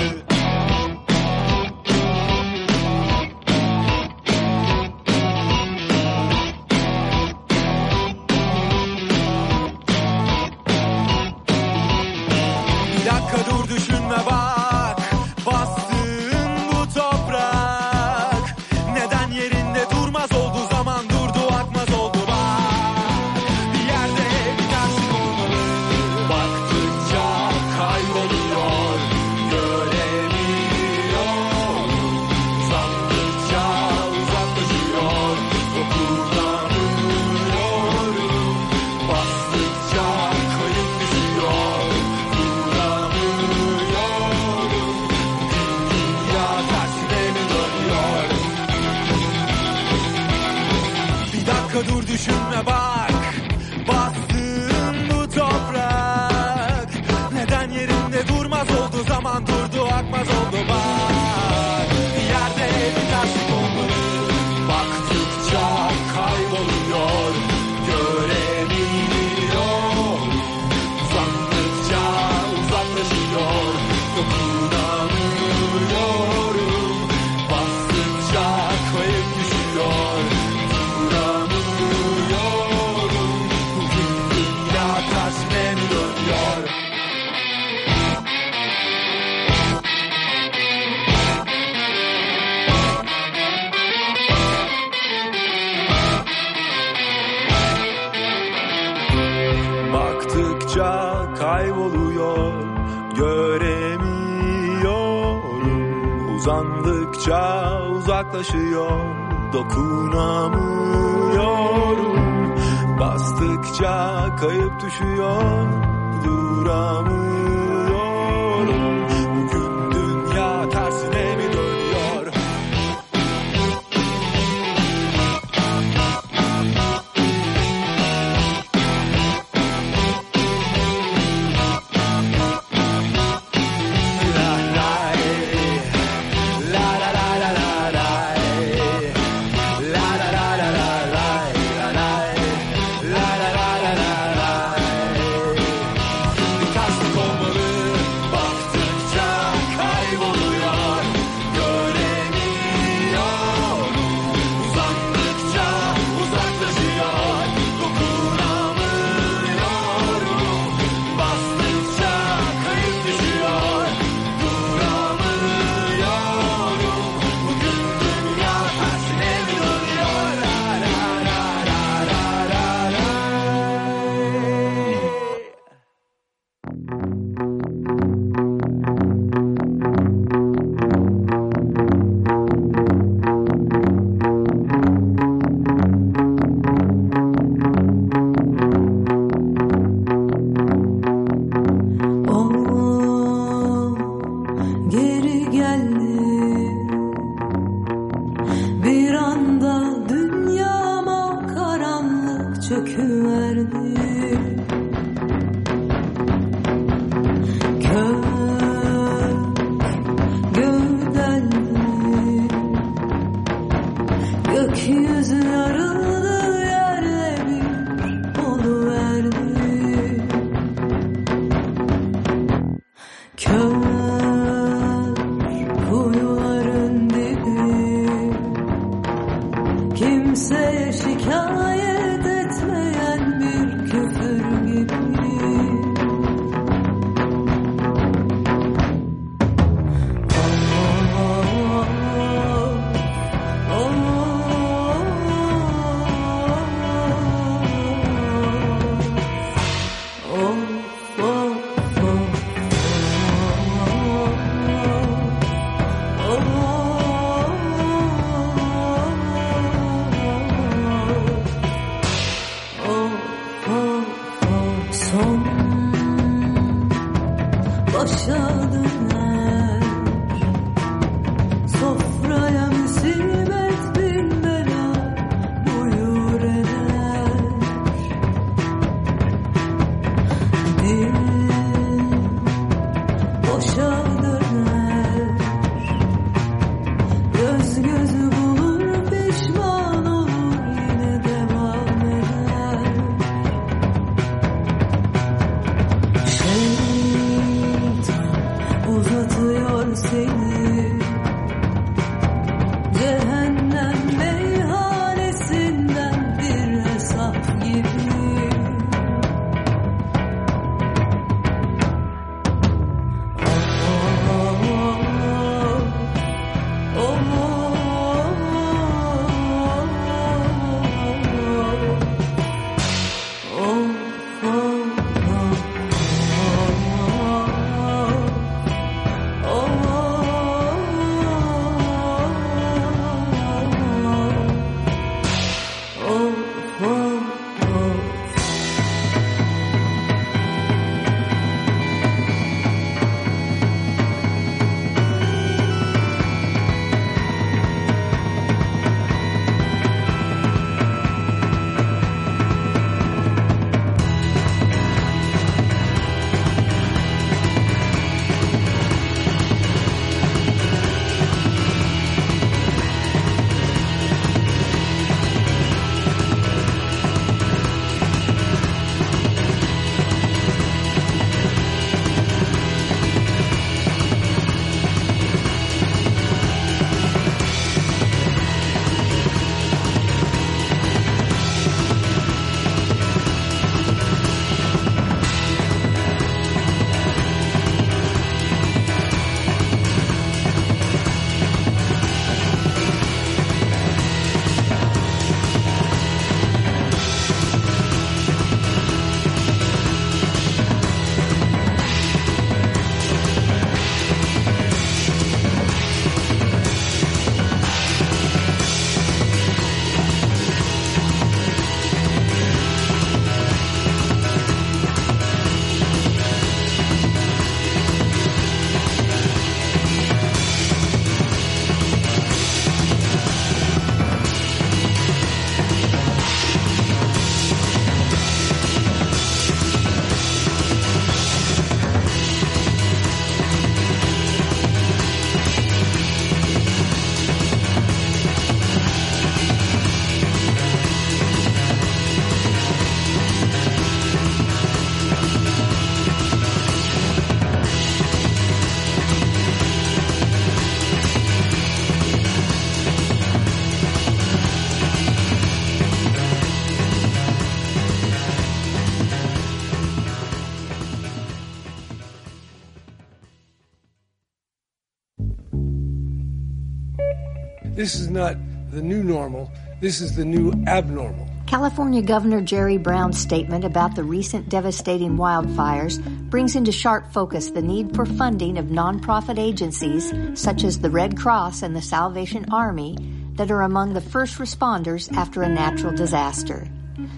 This is not the new normal, this is the new abnormal. California Governor Jerry Brown's statement about the recent devastating wildfires brings into sharp focus the need for funding of nonprofit agencies such as the Red Cross and the Salvation Army that are among the first responders after a natural disaster.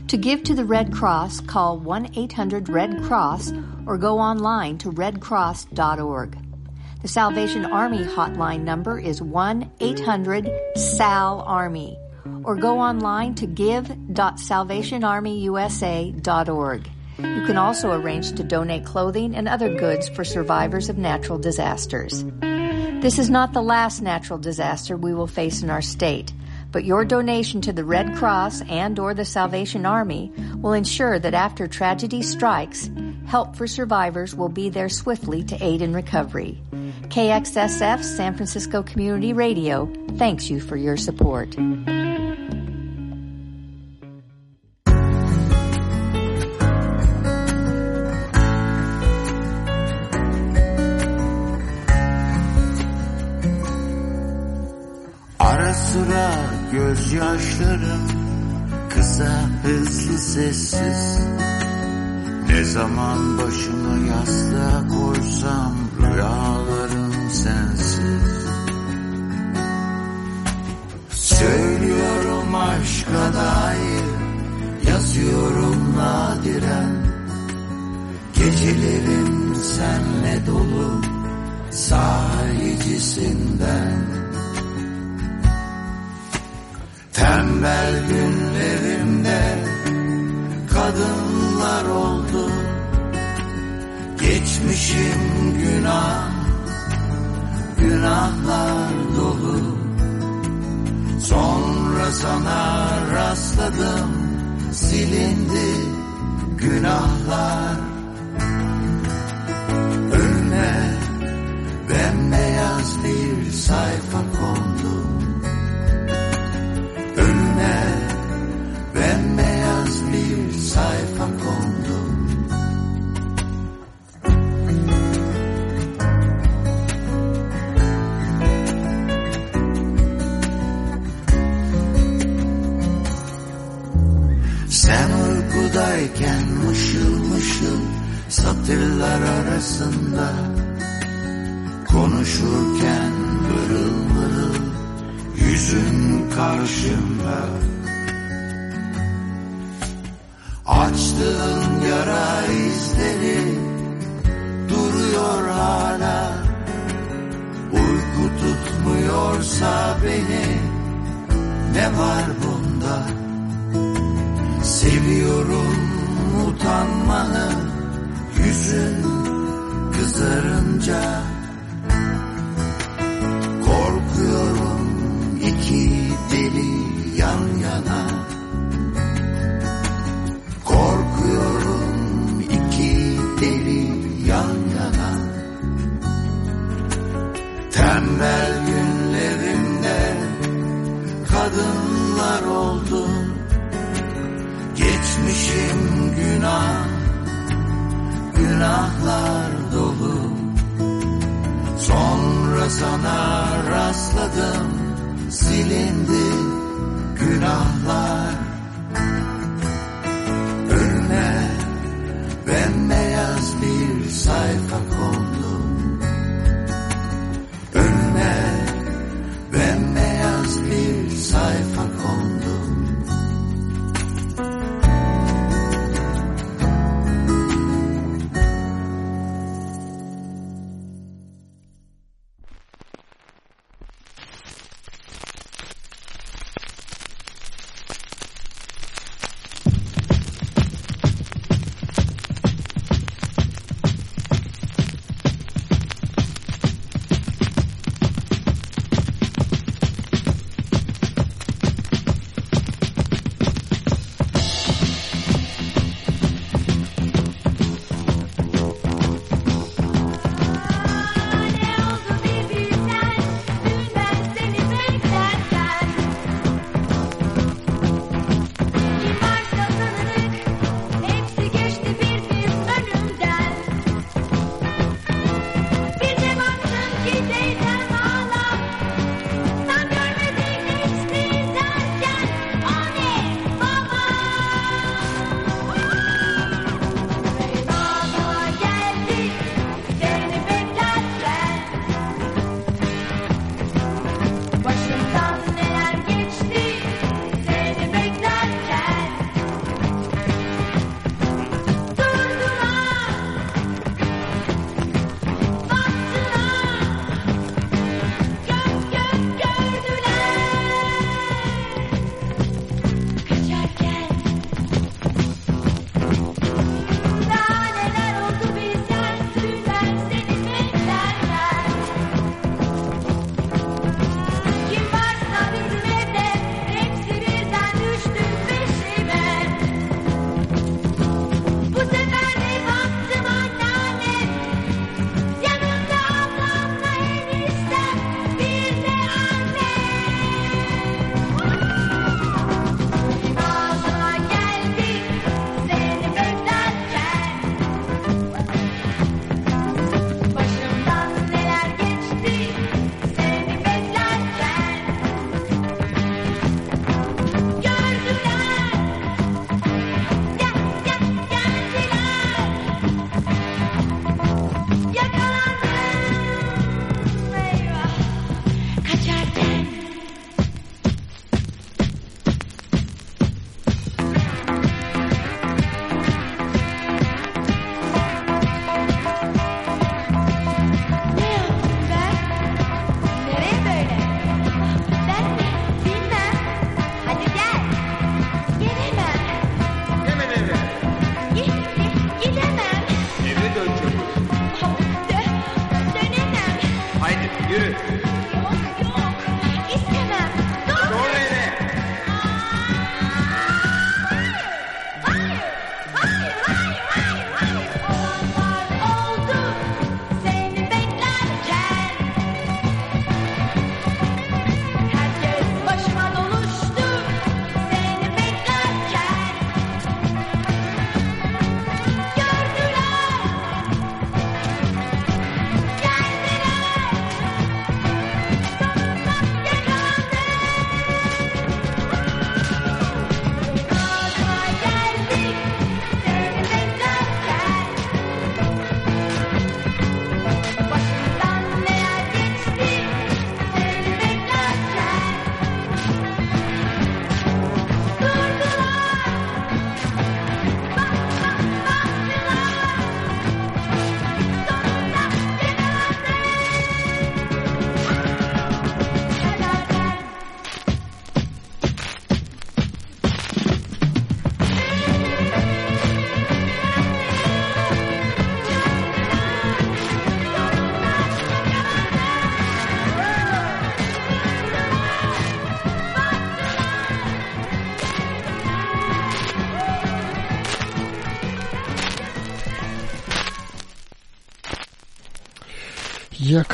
To give to the Red Cross, call 1-800-RED-CROSS or go online to redcross.org. The Salvation Army hotline number is 1-800-SAL-ARMY or go online to give.salvationarmyusa.org. You can also arrange to donate clothing and other goods for survivors of natural disasters. This is not the last natural disaster we will face in our state, but your donation to the Red Cross and or the Salvation Army will ensure that after tragedy strikes, help for survivors will be there swiftly to aid in recovery. KXSF San Francisco Community Radio thanks you for your support. Ara sıra gözyaşlarım Kısa hızlı sessiz Ne zaman başımı yastığa koysam Rüyalarım sensiz. Söylüyorum aşka dair Yazıyorum nadiren. Gecelerim senle dolu Sahicisinden Tembel günlerimde kadınlar oldu. Geçmişim günah, günahlar dolu. Sonra sana rastladım, silindi günahlar. Önüme bembeyaz bir sayfa kondu satırlar arasında Konuşurken mırıl mırıl yüzün karşımda. Açtığın yara izleri duruyor hala. Uyku tutmuyorsa beni ne var bunda? Seviyorum utanmanı yüzün kızarınca Korkuyorum iki deli yan yana. Korkuyorum iki deli yan yana. Tembel günahlar dolu. Sonra sana rastladım, silindi günahlar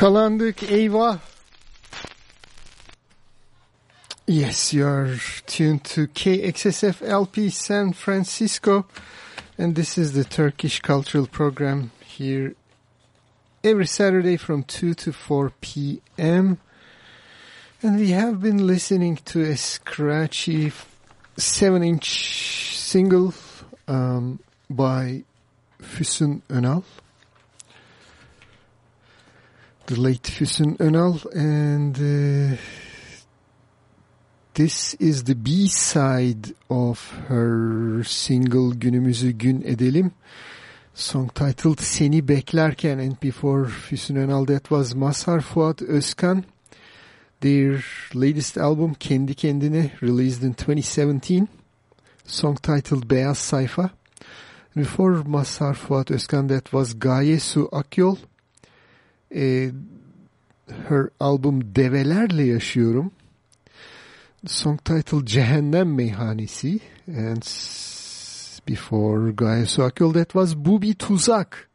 Yakalandık eyvah. Yes, you are tuned to KXSF LP San Francisco and this is the Turkish Cultural Program here every Saturday from 2 to 4 p.m. And we have been listening to a scratchy 7-inch single um, by Füsun Önal the late Füsun Önal and uh, this is the B-side of her single Günümüzü Gün Edelim. Song titled Seni Beklerken and before Füsun Önal that was Mazhar Fuat Özkan. Their latest album Kendi Kendine released in 2017 song titled Beyaz Sayfa. Before Mazhar Fuat Özkan that was Gaye Su Akyol e, her album Develerle Yaşıyorum. song title Cehennem Meyhanesi and before Gaye Suakyol that was Bu Bir Tuzak.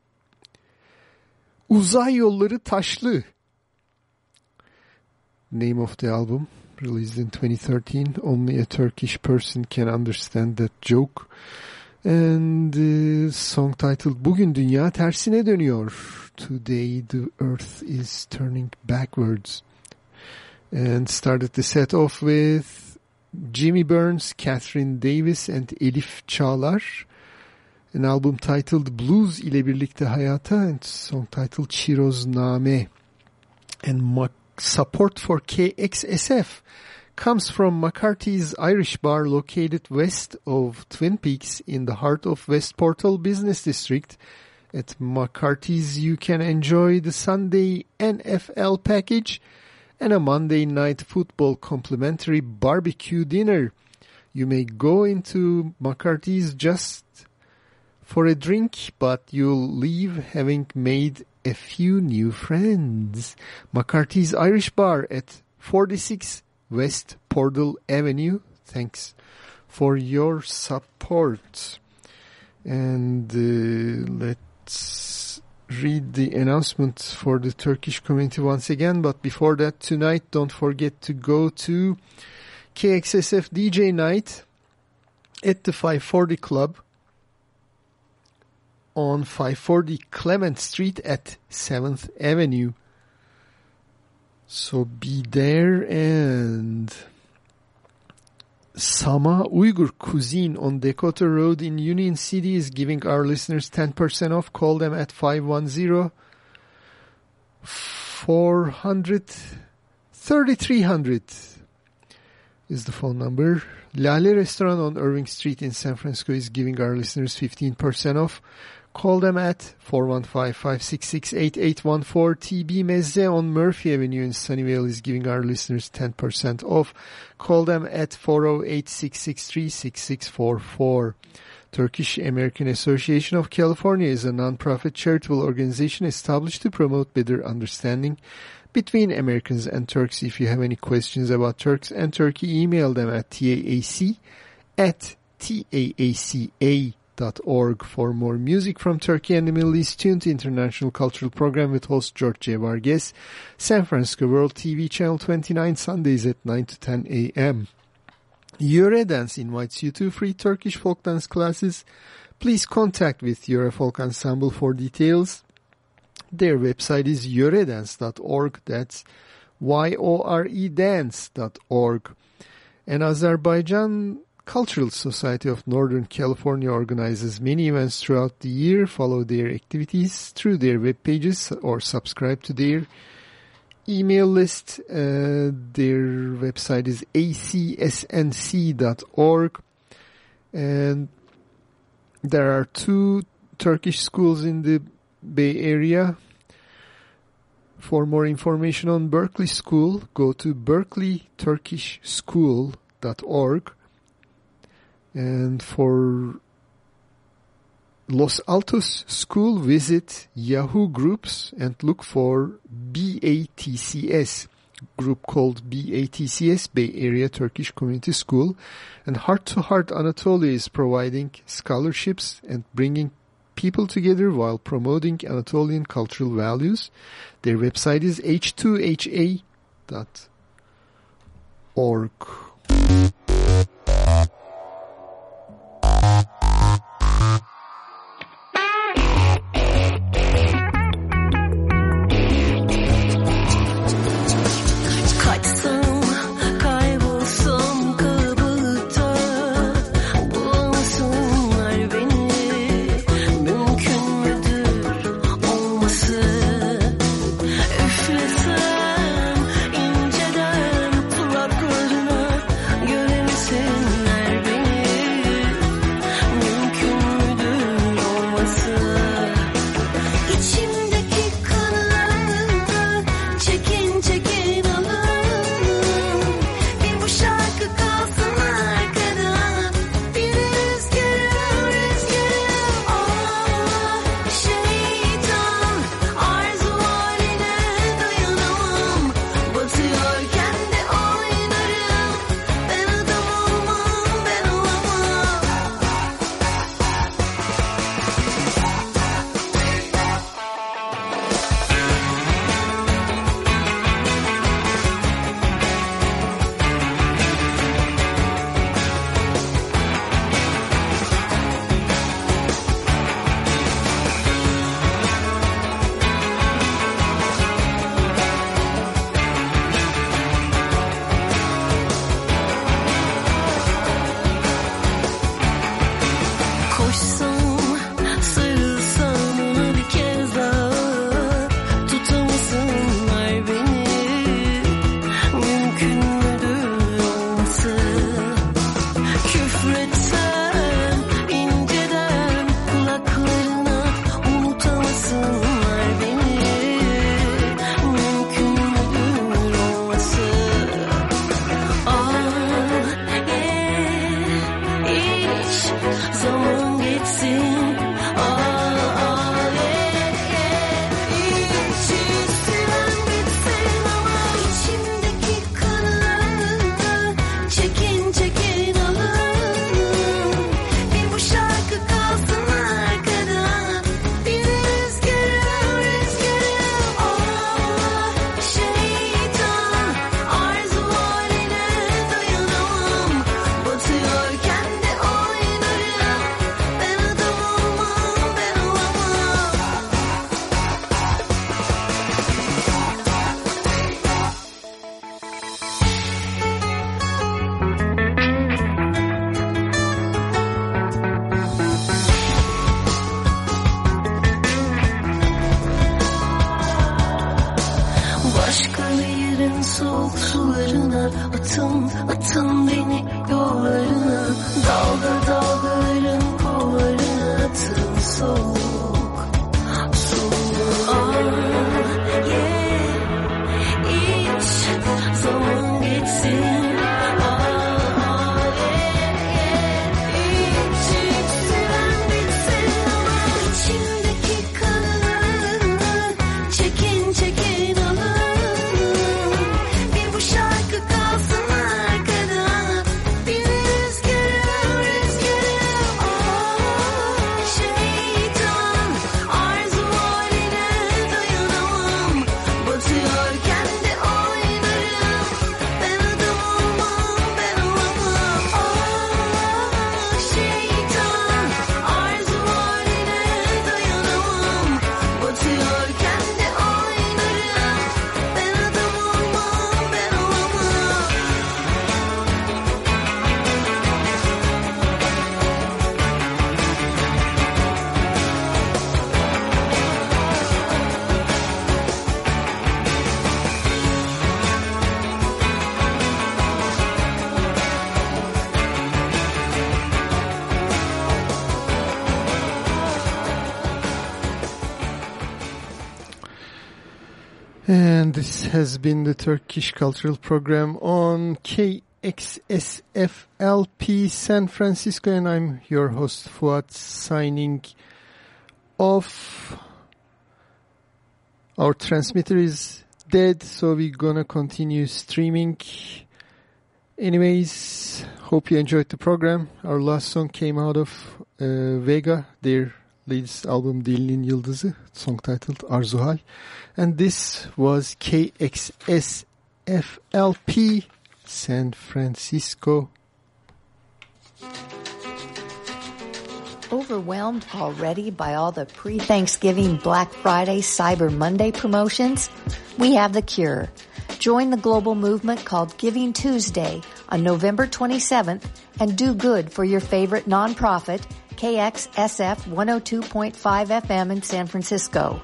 Uzay Yolları Taşlı. Name of the album released in 2013. Only a Turkish person can understand that joke. And the song titled Bugün Dünya Tersine Dönüyor. Today the earth is turning backwards. And started the set off with Jimmy Burns, Katherine Davis and Elif Çağlar. An album titled Blues ile birlikte hayata and song titled Çirozname. And support for KXSF comes from McCarthy's Irish Bar located west of Twin Peaks in the heart of West Portal Business District. At McCarthy's you can enjoy the Sunday NFL package and a Monday night football complimentary barbecue dinner. You may go into McCarthy's just for a drink, but you'll leave having made a few new friends. McCarthy's Irish Bar at 46 West Portal Avenue. Thanks for your support. And uh, let's read the announcement for the Turkish community once again. But before that, tonight, don't forget to go to KXSF DJ Night at the 540 Club on 540 Clement Street at 7th Avenue. So be there and Sama Uyghur Cuisine on Dakota Road in Union City is giving our listeners 10% off. Call them at 510 400 3300 is the phone number. Lale Restaurant on Irving Street in San Francisco is giving our listeners 15% off. Call them at 415-566-8814. TB Mezze on Murphy Avenue in Sunnyvale is giving our listeners 10% off. Call them at 408-663-6644. Turkish American Association of California is a non-profit charitable organization established to promote better understanding between Americans and Turks. If you have any questions about Turks and Turkey, email them at taac at taaca org for more music from Turkey and the Middle East. Tune to International Cultural Program with host George J. Vargas, San Francisco World TV Channel 29, Sundays at 9 to 10 a.m. Yöre Dance invites you to free Turkish folk dance classes. Please contact with Yöre Folk Ensemble for details. Their website is yoredance.org. That's Y-O-R-E dance.org. And Azerbaijan Cultural Society of Northern California organizes many events throughout the year. Follow their activities through their web pages or subscribe to their email list. Uh, their website is acsnc.org and there are two Turkish schools in the Bay Area. For more information on Berkeley School, go to berkeleyturkishschool.org and for Los Altos School, visit Yahoo Groups and look for BATCS group called BATCS, Bay Area Turkish Community School. And Heart to Heart Anatolia is providing scholarships and bringing people together while promoting Anatolian cultural values. Their website is h2ha.org. Uh-huh. has been the Turkish Cultural Program on KXSFLP San Francisco and I'm your host Fuat signing off. Our transmitter is dead so we're gonna continue streaming. Anyways, hope you enjoyed the program. Our last song came out of uh, Vega, their latest album Dilin Yıldızı, song titled Arzuhal. And this was KXSFLP San Francisco. Overwhelmed already by all the pre-Thanksgiving Black Friday Cyber Monday promotions? We have the cure. Join the global movement called Giving Tuesday on November 27th and do good for your favorite nonprofit, KXSF 102.5 FM in San Francisco.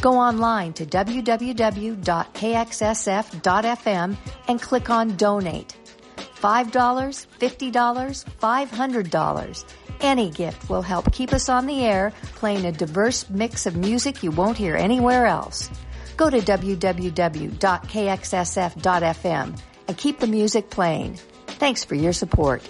Go online to www.kxsf.fm and click on donate. $5, $50, $500. Any gift will help keep us on the air playing a diverse mix of music you won't hear anywhere else. Go to www.kxsf.fm and keep the music playing. Thanks for your support.